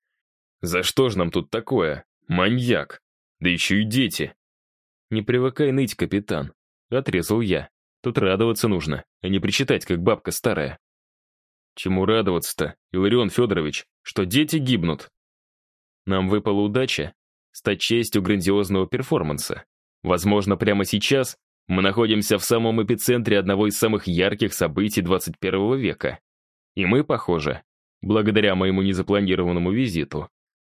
За что ж нам тут такое? Маньяк. Да еще и дети. Не привыкай ныть, капитан. Отрезал я. Тут радоваться нужно, а не причитать, как бабка старая. Чему радоваться-то, Иларион Федорович, что дети гибнут? Нам выпала удача стать частью грандиозного перформанса. Возможно, прямо сейчас мы находимся в самом эпицентре одного из самых ярких событий 21 века. И мы, похоже, благодаря моему незапланированному визиту,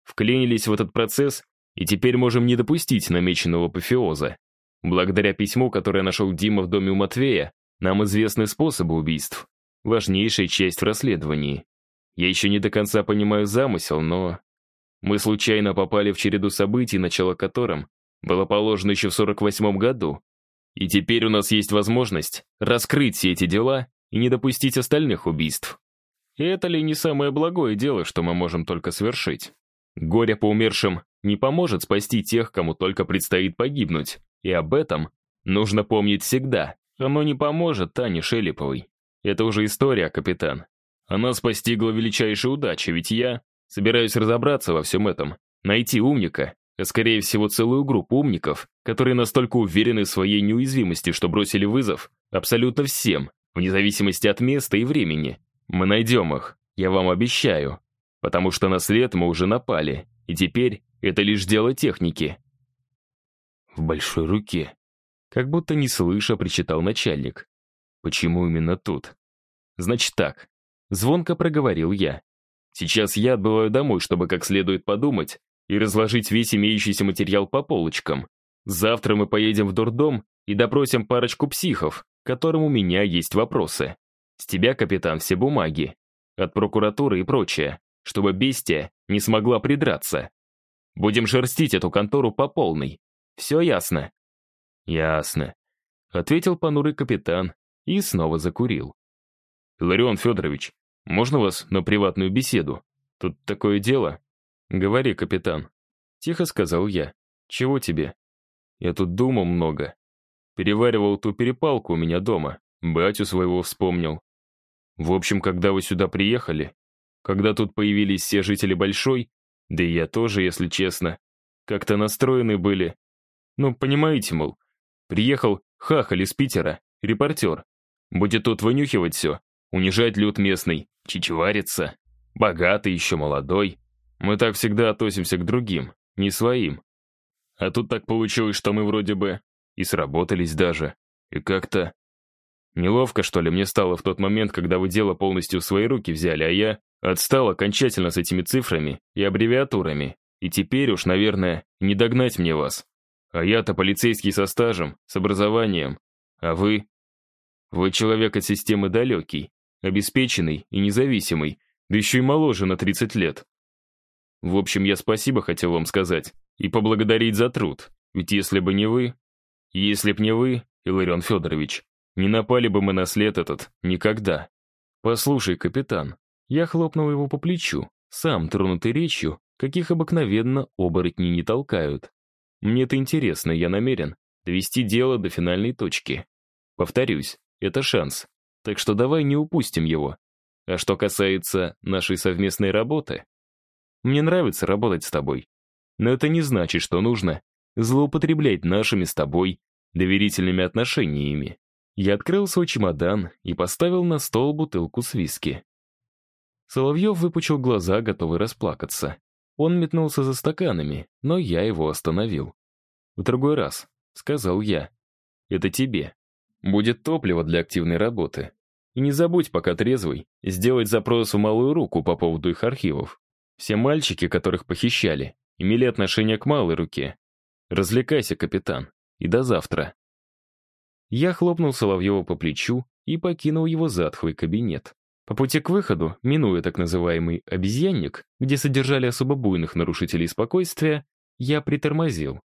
вклинились в этот процесс и теперь можем не допустить намеченного апофеоза. Благодаря письму, которое нашел Дима в доме у Матвея, нам известны способы убийств. важнейшая часть в расследовании. Я еще не до конца понимаю замысел, но... Мы случайно попали в череду событий, начало которым было положено еще в 48 году. И теперь у нас есть возможность раскрыть все эти дела и не допустить остальных убийств. И это ли не самое благое дело, что мы можем только совершить? Горе по умершим не поможет спасти тех, кому только предстоит погибнуть. И об этом нужно помнить всегда. Оно не поможет Тане Шелеповой. Это уже история, капитан. Она постигла величайшая удача, ведь я собираюсь разобраться во всем этом, найти умника, а скорее всего целую группу умников, которые настолько уверены в своей неуязвимости, что бросили вызов абсолютно всем, вне зависимости от места и времени. Мы найдем их, я вам обещаю, потому что на след мы уже напали, и теперь это лишь дело техники. В большой руке. Как будто не слыша, причитал начальник. Почему именно тут? Значит так. Звонко проговорил я. Сейчас я отбываю домой, чтобы как следует подумать и разложить весь имеющийся материал по полочкам. Завтра мы поедем в дурдом и допросим парочку психов, которым у меня есть вопросы. С тебя, капитан, все бумаги. От прокуратуры и прочее, чтобы бестия не смогла придраться. Будем шерстить эту контору по полной. Все ясно?» «Ясно», — ответил понурый капитан и снова закурил. «Иларион Федорович, можно вас на приватную беседу? Тут такое дело?» «Говори, капитан», — тихо сказал я. «Чего тебе?» «Я тут думал много. Переваривал ту перепалку у меня дома, батю своего вспомнил. В общем, когда вы сюда приехали, когда тут появились все жители Большой, да и я тоже, если честно, как-то настроены были. Ну, понимаете, мол, приехал хахаль из Питера, репортер. Будет тут вынюхивать все, унижать люд местный, чичевариться. Богатый, еще молодой. Мы так всегда относимся к другим, не своим. А тут так получилось, что мы вроде бы и сработались даже. И как-то... Неловко, что ли, мне стало в тот момент, когда вы дело полностью в свои руки взяли, а я отстал окончательно с этими цифрами и аббревиатурами. И теперь уж, наверное, не догнать мне вас. А я-то полицейский со стажем, с образованием. А вы? Вы человек от системы далекий, обеспеченный и независимый, да еще и моложе на 30 лет. В общем, я спасибо хотел вам сказать и поблагодарить за труд, ведь если бы не вы, если б не вы, Иларион Федорович, не напали бы мы на след этот никогда. Послушай, капитан, я хлопнул его по плечу, сам тронутый речью, каких обыкновенно оборотни не толкают. Мне это интересно, я намерен довести дело до финальной точки. Повторюсь, это шанс, так что давай не упустим его. А что касается нашей совместной работы, мне нравится работать с тобой. Но это не значит, что нужно злоупотреблять нашими с тобой доверительными отношениями. Я открыл свой чемодан и поставил на стол бутылку с виски. Соловьев выпучил глаза, готовый расплакаться. Он метнулся за стаканами, но я его остановил. «В другой раз», — сказал я. «Это тебе. Будет топливо для активной работы. И не забудь, пока трезвый, сделать запрос в малую руку по поводу их архивов. Все мальчики, которых похищали, имели отношение к малой руке. Развлекайся, капитан, и до завтра. Я хлопнул Соловьева по плечу и покинул его затхлый кабинет. По пути к выходу, минуя так называемый «обезьянник», где содержали особо буйных нарушителей спокойствия, я притормозил.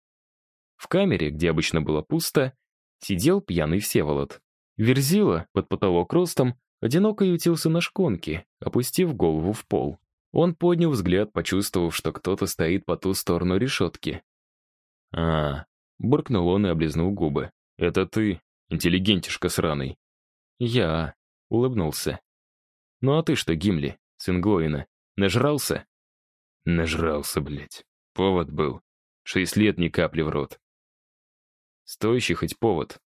В камере, где обычно было пусто, сидел пьяный Всеволод. Верзила, под потолок ростом, одиноко ютился на шконке, опустив голову в пол. Он поднял взгляд, почувствовав, что кто-то стоит по ту сторону решетки. «А, — буркнул он и облизнул губы. «Это ты, интеллигентишка сраный». «Я», — улыбнулся. «Ну а ты что, Гимли, сын Глоина, нажрался?» «Нажрался, блядь. Повод был. Шесть лет ни капли в рот. Стоящий хоть повод.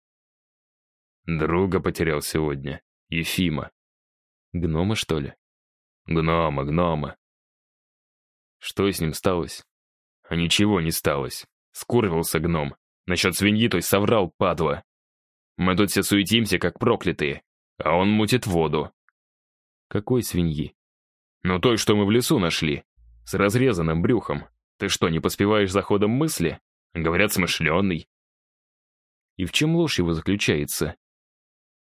Друга потерял сегодня. Ефима. Гнома, что ли? Гнома, гнома. Что с ним сталось? А ничего не сталось. Скурвился гном. Насчет свиньи той соврал, падла. Мы тут все суетимся, как проклятые, а он мутит воду. Какой свиньи? Ну той, что мы в лесу нашли. С разрезанным брюхом. Ты что, не поспеваешь за ходом мысли? Говорят, смышленый. И в чем ложь его заключается?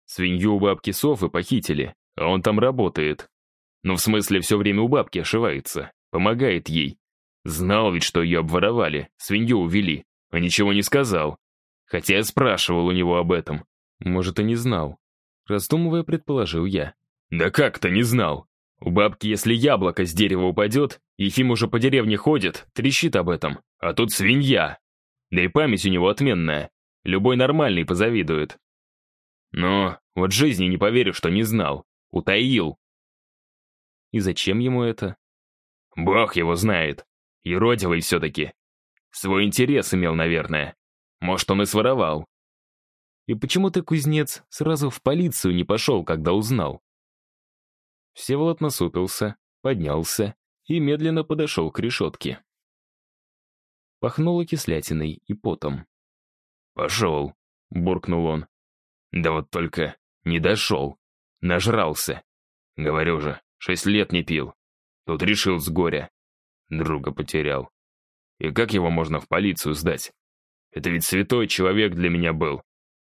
Свинью у бабки Софы похитили, а он там работает. Ну, в смысле, все время у бабки ошивается, помогает ей. Знал ведь, что ее обворовали, свинью увели, а ничего не сказал. Хотя я спрашивал у него об этом. Может, и не знал. Раздумывая, предположил я. Да как-то не знал. У бабки, если яблоко с дерева упадет, Ефим уже по деревне ходит, трещит об этом. А тут свинья. Да и память у него отменная. Любой нормальный позавидует. Но вот жизни не поверю, что не знал. Утаил. И зачем ему это? Бог его знает. Еродивый все-таки. Свой интерес имел, наверное. Может, он и своровал. И почему ты, кузнец, сразу в полицию не пошел, когда узнал? Всеволод насупился, поднялся и медленно подошел к решетке. Пахнуло кислятиной и потом. «Пошел», — буркнул он. «Да вот только не дошел. Нажрался. Говорю же, шесть лет не пил. Тут решил с горя. Друга потерял. И как его можно в полицию сдать? Это ведь святой человек для меня был.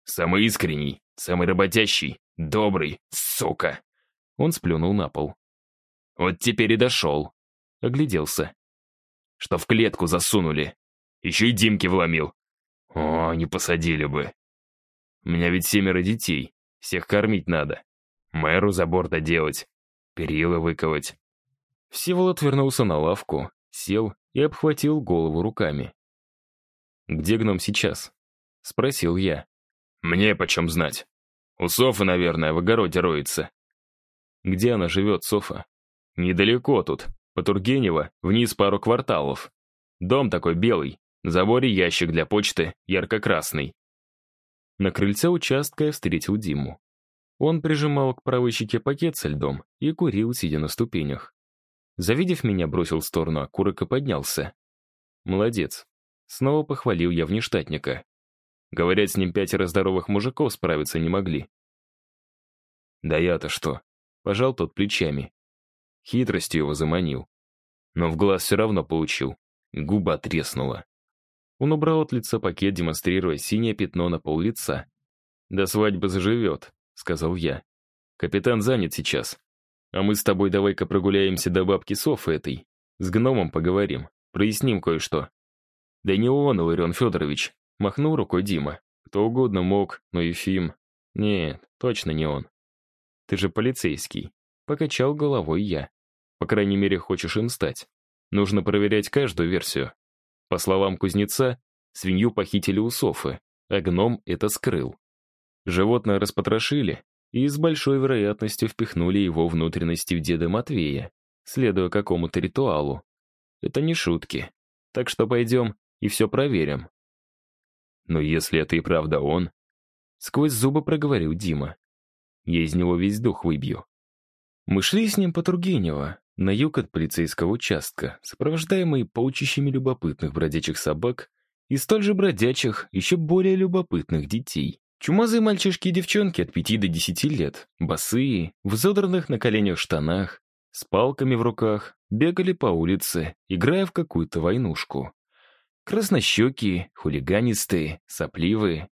Самый искренний, самый работящий, добрый, сука. Он сплюнул на пол. Вот теперь и дошел. Огляделся. Что в клетку засунули. Еще и Димки вломил. О, не посадили бы. У меня ведь семеро детей. Всех кормить надо. Мэру забор доделать. Перила выковать. Всеволод вернулся на лавку, сел и обхватил голову руками. «Где гном сейчас?» — спросил я. «Мне почем знать? У Софы, наверное, в огороде роется». «Где она живет, Софа?» «Недалеко тут, по Тургенева, вниз пару кварталов. Дом такой белый, на заборе ящик для почты, ярко-красный». На крыльце участка я встретил Диму. Он прижимал к правой щеке пакет со льдом и курил, сидя на ступенях. Завидев меня, бросил в сторону окурок и поднялся. «Молодец». Снова похвалил я внештатника. Говорят, с ним пятеро здоровых мужиков справиться не могли. «Да я-то что?» Пожал тот плечами. Хитростью его заманил. Но в глаз все равно получил. Губа треснула. Он убрал от лица пакет, демонстрируя синее пятно на пол лица. «До свадьбы заживет», — сказал я. «Капитан занят сейчас. А мы с тобой давай-ка прогуляемся до бабки Софы этой. С гномом поговорим, проясним кое-что. Да не он, Иларион Федорович, махнул рукой Дима. Кто угодно мог, но Ефим... Нет, точно не он. Ты же полицейский. Покачал головой я. По крайней мере, хочешь им стать. Нужно проверять каждую версию. По словам кузнеца, свинью похитили у Софы, а гном это скрыл. Животное распотрошили, и с большой вероятностью впихнули его внутренности в деда Матвея, следуя какому-то ритуалу. Это не шутки. Так что пойдем и все проверим. Но если это и правда он, сквозь зубы проговорил Дима. Я из него весь дух выбью. Мы шли с ним по Тургенева, на юг от полицейского участка, сопровождаемые паучищами любопытных бродячих собак и столь же бродячих, еще более любопытных детей. Чумазые мальчишки и девчонки от пяти до десяти лет, босые, в задранных на коленях штанах, с палками в руках, бегали по улице, играя в какую-то войнушку. Краснощекие, хулиганистые, сопливые.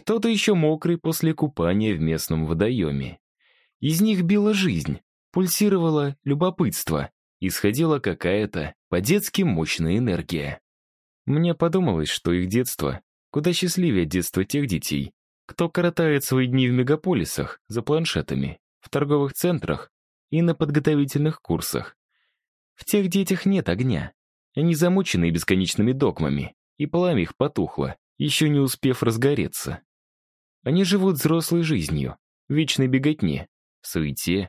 Кто-то еще мокрый после купания в местном водоеме. Из них била жизнь, пульсировало любопытство, исходила какая-то по-детски мощная энергия. Мне подумалось, что их детство куда счастливее детства тех детей, кто коротает свои дни в мегаполисах, за планшетами, в торговых центрах и на подготовительных курсах. В тех детях нет огня. Они замучены бесконечными догмами, и пламя их потухло, еще не успев разгореться. Они живут взрослой жизнью, вечной беготне, суете,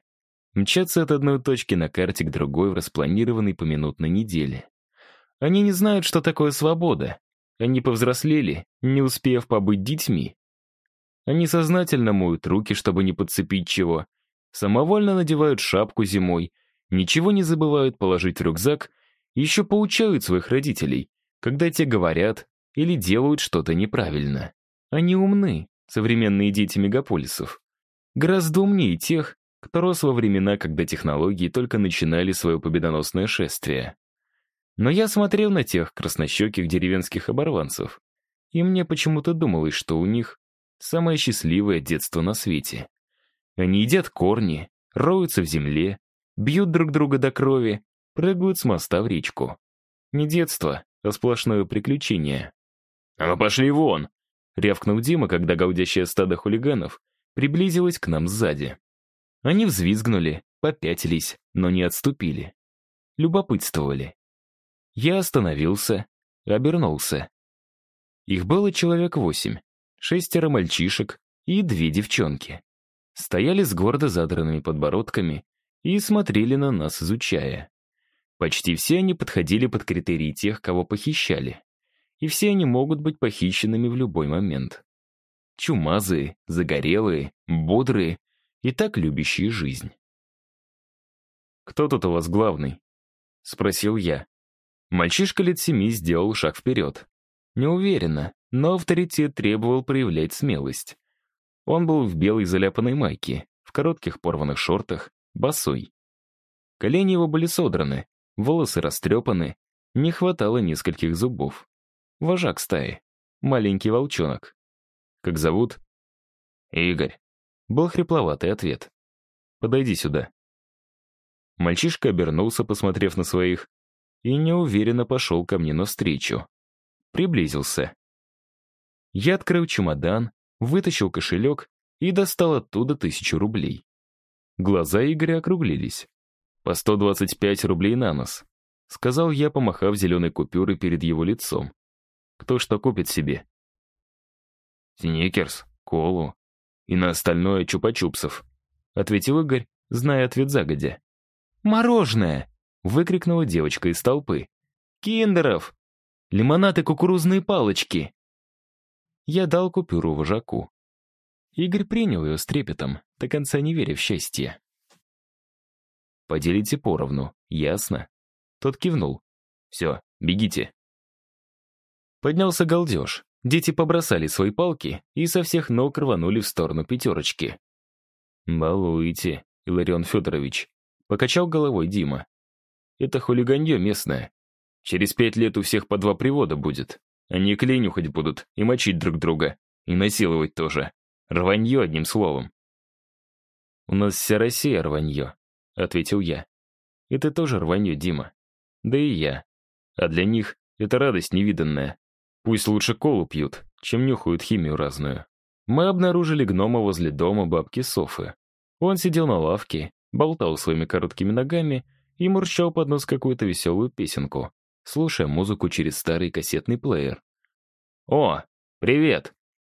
мчатся от одной точки на карте к другой в распланированной поминутной неделе. Они не знают, что такое свобода. Они повзрослели, не успев побыть детьми, они сознательно моют руки, чтобы не подцепить чего, самовольно надевают шапку зимой, ничего не забывают положить в рюкзак еще поучают своих родителей, когда те говорят или делают что-то неправильно. Они умны, современные дети мегаполисов. Гораздо умнее тех, кто рос во времена, когда технологии только начинали свое победоносное шествие. Но я смотрел на тех краснощеких деревенских оборванцев, и мне почему-то думалось, что у них самое счастливое детство на свете. Они едят корни, роются в земле, бьют друг друга до крови, прыгают с моста в речку. Не детство, а сплошное приключение. «А мы пошли вон!» — рявкнул Дима, когда гаудящее стадо хулиганов приблизилось к нам сзади. Они взвизгнули, попятились, но не отступили. Любопытствовали. Я остановился, обернулся. Их было человек восемь. Шестеро мальчишек и две девчонки. Стояли с гордо задранными подбородками и смотрели на нас, изучая. Почти все они подходили под критерии тех, кого похищали. И все они могут быть похищенными в любой момент. Чумазые, загорелые, бодрые и так любящие жизнь. «Кто тут у вас главный?» — спросил я. Мальчишка лет семи сделал шаг вперед. Неуверенно, но авторитет требовал проявлять смелость. Он был в белой заляпанной майке, в коротких порванных шортах, босой. Колени его были содраны, волосы растрепаны, не хватало нескольких зубов. Вожак стаи, маленький волчонок. Как зовут? Игорь. Был хрипловатый ответ. Подойди сюда. Мальчишка обернулся, посмотрев на своих, и неуверенно пошел ко мне навстречу. Приблизился. Я открыл чемодан, вытащил кошелек и достал оттуда тысячу рублей. Глаза Игоря округлились. «По 125 рублей на нос», — сказал я, помахав зеленой купюрой перед его лицом. «Кто что купит себе?» «Сникерс, колу и на остальное чупа-чупсов», — ответил Игорь, зная ответ загодя. «Мороженое!» — выкрикнула девочка из толпы. «Киндеров! Лимонад и кукурузные палочки!» Я дал купюру вожаку. Игорь принял ее с трепетом, до конца не веря в счастье. «Поделите поровну, ясно?» Тот кивнул. «Все, бегите». Поднялся галдеж. Дети побросали свои палки и со всех ног рванули в сторону пятерочки. «Балуете, Иларион Федорович», — покачал головой Дима. «Это хулиганье местное. Через пять лет у всех по два привода будет. Они клейнюхать будут и мочить друг друга. И насиловать тоже. Рванье, одним словом. «У нас вся Россия рванье», — ответил я. «Это тоже рванье, Дима. Да и я. А для них это радость невиданная. Пусть лучше колу пьют, чем нюхают химию разную». Мы обнаружили гнома возле дома бабки Софы. Он сидел на лавке, болтал своими короткими ногами и мурчал под нос какую-то веселую песенку, слушая музыку через старый кассетный плеер. «О, привет!»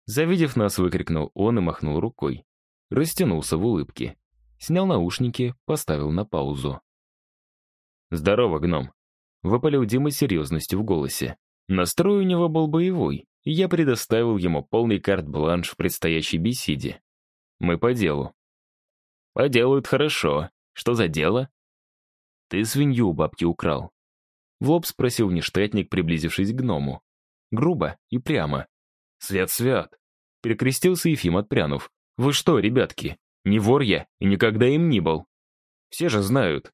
Завидев нас, выкрикнул он и махнул рукой. Растянулся в улыбке. Снял наушники, поставил на паузу. «Здорово, гном!» Выпалил Дима серьезностью в голосе. Настрой у него был боевой, и я предоставил ему полный карт-бланш в предстоящей беседе. Мы по делу. «По делу это хорошо. Что за дело?» «Ты свинью у бабки украл». В лоб спросил внештатник, приблизившись к гному. Грубо и прямо. «Свят-свят!» — перекрестился Ефим, отпрянув. «Вы что, ребятки, не вор я и никогда им не был. Все же знают».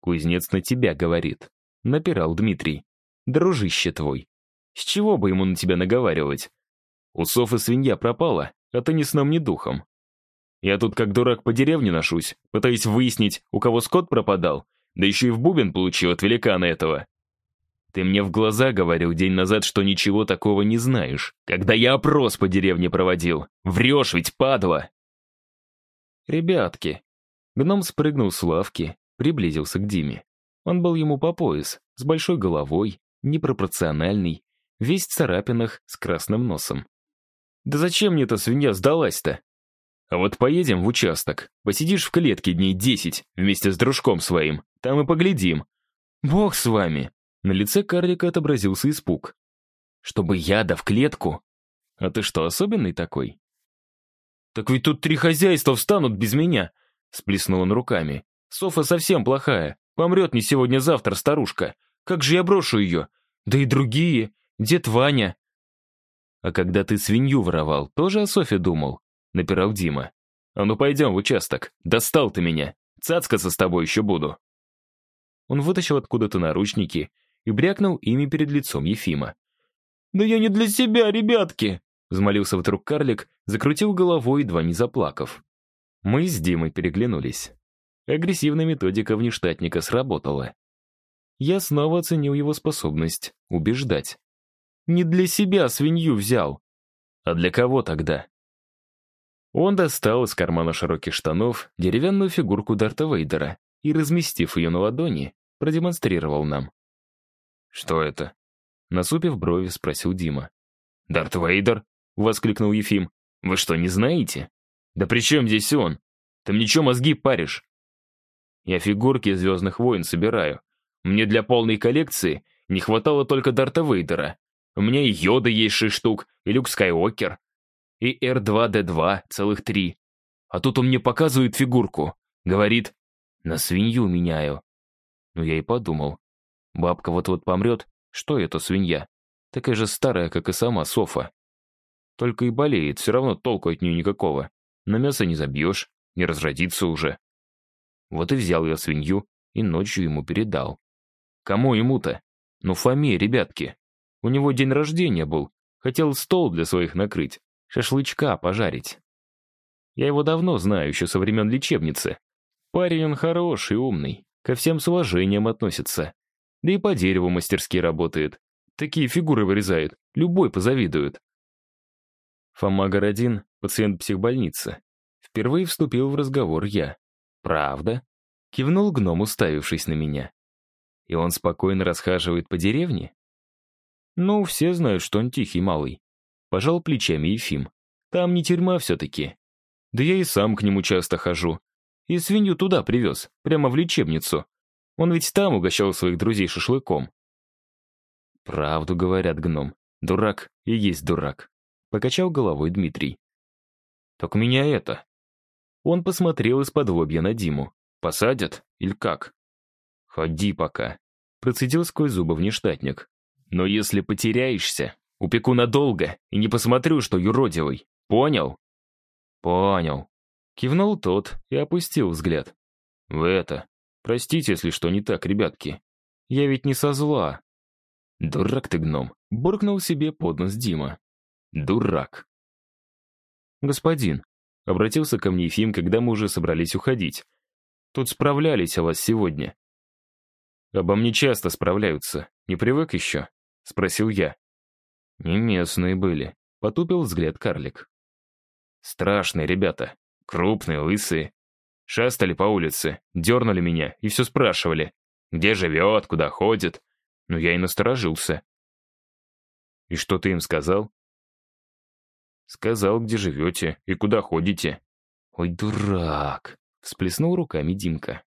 «Кузнец на тебя говорит», — напирал Дмитрий. «Дружище твой. С чего бы ему на тебя наговаривать? Усов и свинья пропала, а ты ни сном, ни духом. Я тут как дурак по деревне ношусь, пытаясь выяснить, у кого скот пропадал, да еще и в бубен получил от великана этого. Ты мне в глаза говорил день назад, что ничего такого не знаешь, когда я опрос по деревне проводил. Врешь ведь, падла!» «Ребятки!» Гном спрыгнул с лавки, приблизился к Диме. Он был ему по пояс, с большой головой, непропорциональный, весь в царапинах, с красным носом. «Да зачем мне эта свинья сдалась-то? А вот поедем в участок, посидишь в клетке дней десять вместе с дружком своим, там и поглядим. Бог с вами!» На лице карлика отобразился испуг. «Чтобы яда в клетку? А ты что, особенный такой?» «Так ведь тут три хозяйства встанут без меня!» Сплеснул он руками. «Софа совсем плохая. Помрет не сегодня-завтра старушка. Как же я брошу ее? Да и другие. Дед Ваня». «А когда ты свинью воровал, тоже о Софе думал?» Напирал Дима. «А ну пойдем в участок. Достал ты меня. Цацкаться с тобой еще буду». Он вытащил откуда-то наручники и брякнул ими перед лицом Ефима. «Да я не для себя, ребятки!» Взмолился вдруг карлик, закрутил головой, едва не заплакав. Мы с Димой переглянулись. Агрессивная методика внештатника сработала. Я снова оценил его способность убеждать. Не для себя свинью взял. А для кого тогда? Он достал из кармана широких штанов деревянную фигурку Дарта Вейдера и, разместив ее на ладони, продемонстрировал нам. «Что это?» Насупив брови, спросил Дима. «Дарт Вейдер?» — воскликнул Ефим. «Вы что, не знаете?» «Да при чем здесь он? Ты мне че мозги паришь?» «Я фигурки «Звездных войн» собираю. Мне для полной коллекции не хватало только Дарта Вейдера. У меня и Йода есть шесть штук, и Люк Скайуокер, и R2-D2 целых три. А тут он мне показывает фигурку. Говорит, на свинью меняю. Ну, я и подумал. Бабка вот-вот помрет, что это свинья? Такая же старая, как и сама Софа. Только и болеет, все равно толку от нее никакого. На мясо не забьешь, не разродится уже. Вот и взял я свинью и ночью ему передал. Кому ему-то? Ну, Фоме, ребятки. У него день рождения был. Хотел стол для своих накрыть, шашлычка пожарить. Я его давно знаю, еще со времен лечебницы. Парень он хороший, умный, ко всем с уважением относится. Да и по дереву мастерски работает. Такие фигуры вырезает, любой позавидует. Фома Городин, пациент психбольницы. Впервые вступил в разговор я. «Правда?» Кивнул гном, уставившись на меня. «И он спокойно расхаживает по деревне?» «Ну, все знают, что он тихий малый». Пожал плечами Ефим. «Там не тюрьма все-таки. Да я и сам к нему часто хожу. И свинью туда привез, прямо в лечебницу. Он ведь там угощал своих друзей шашлыком. Правду говорят, гном. Дурак и есть дурак. Покачал головой Дмитрий. Так меня это. Он посмотрел из-под на Диму. Посадят или как? Ходи пока. Процедил сквозь зубы внештатник. Но если потеряешься, упеку надолго и не посмотрю, что юродивый. Понял? Понял. Кивнул тот и опустил взгляд. Вы это, Простите, если что не так, ребятки. Я ведь не со зла. Дурак ты, гном, буркнул себе под нос Дима. Дурак. Господин, обратился ко мне Ефим, когда мы уже собрались уходить. Тут справлялись о вас сегодня. Обо мне часто справляются. Не привык еще? Спросил я. Не местные были. Потупил взгляд карлик. Страшные ребята. Крупные, лысые. Шастали по улице, дернули меня и все спрашивали, где живет, куда ходит. Но я и насторожился. «И что ты им сказал?» «Сказал, где живете и куда ходите». «Ой, дурак!» — всплеснул руками Димка.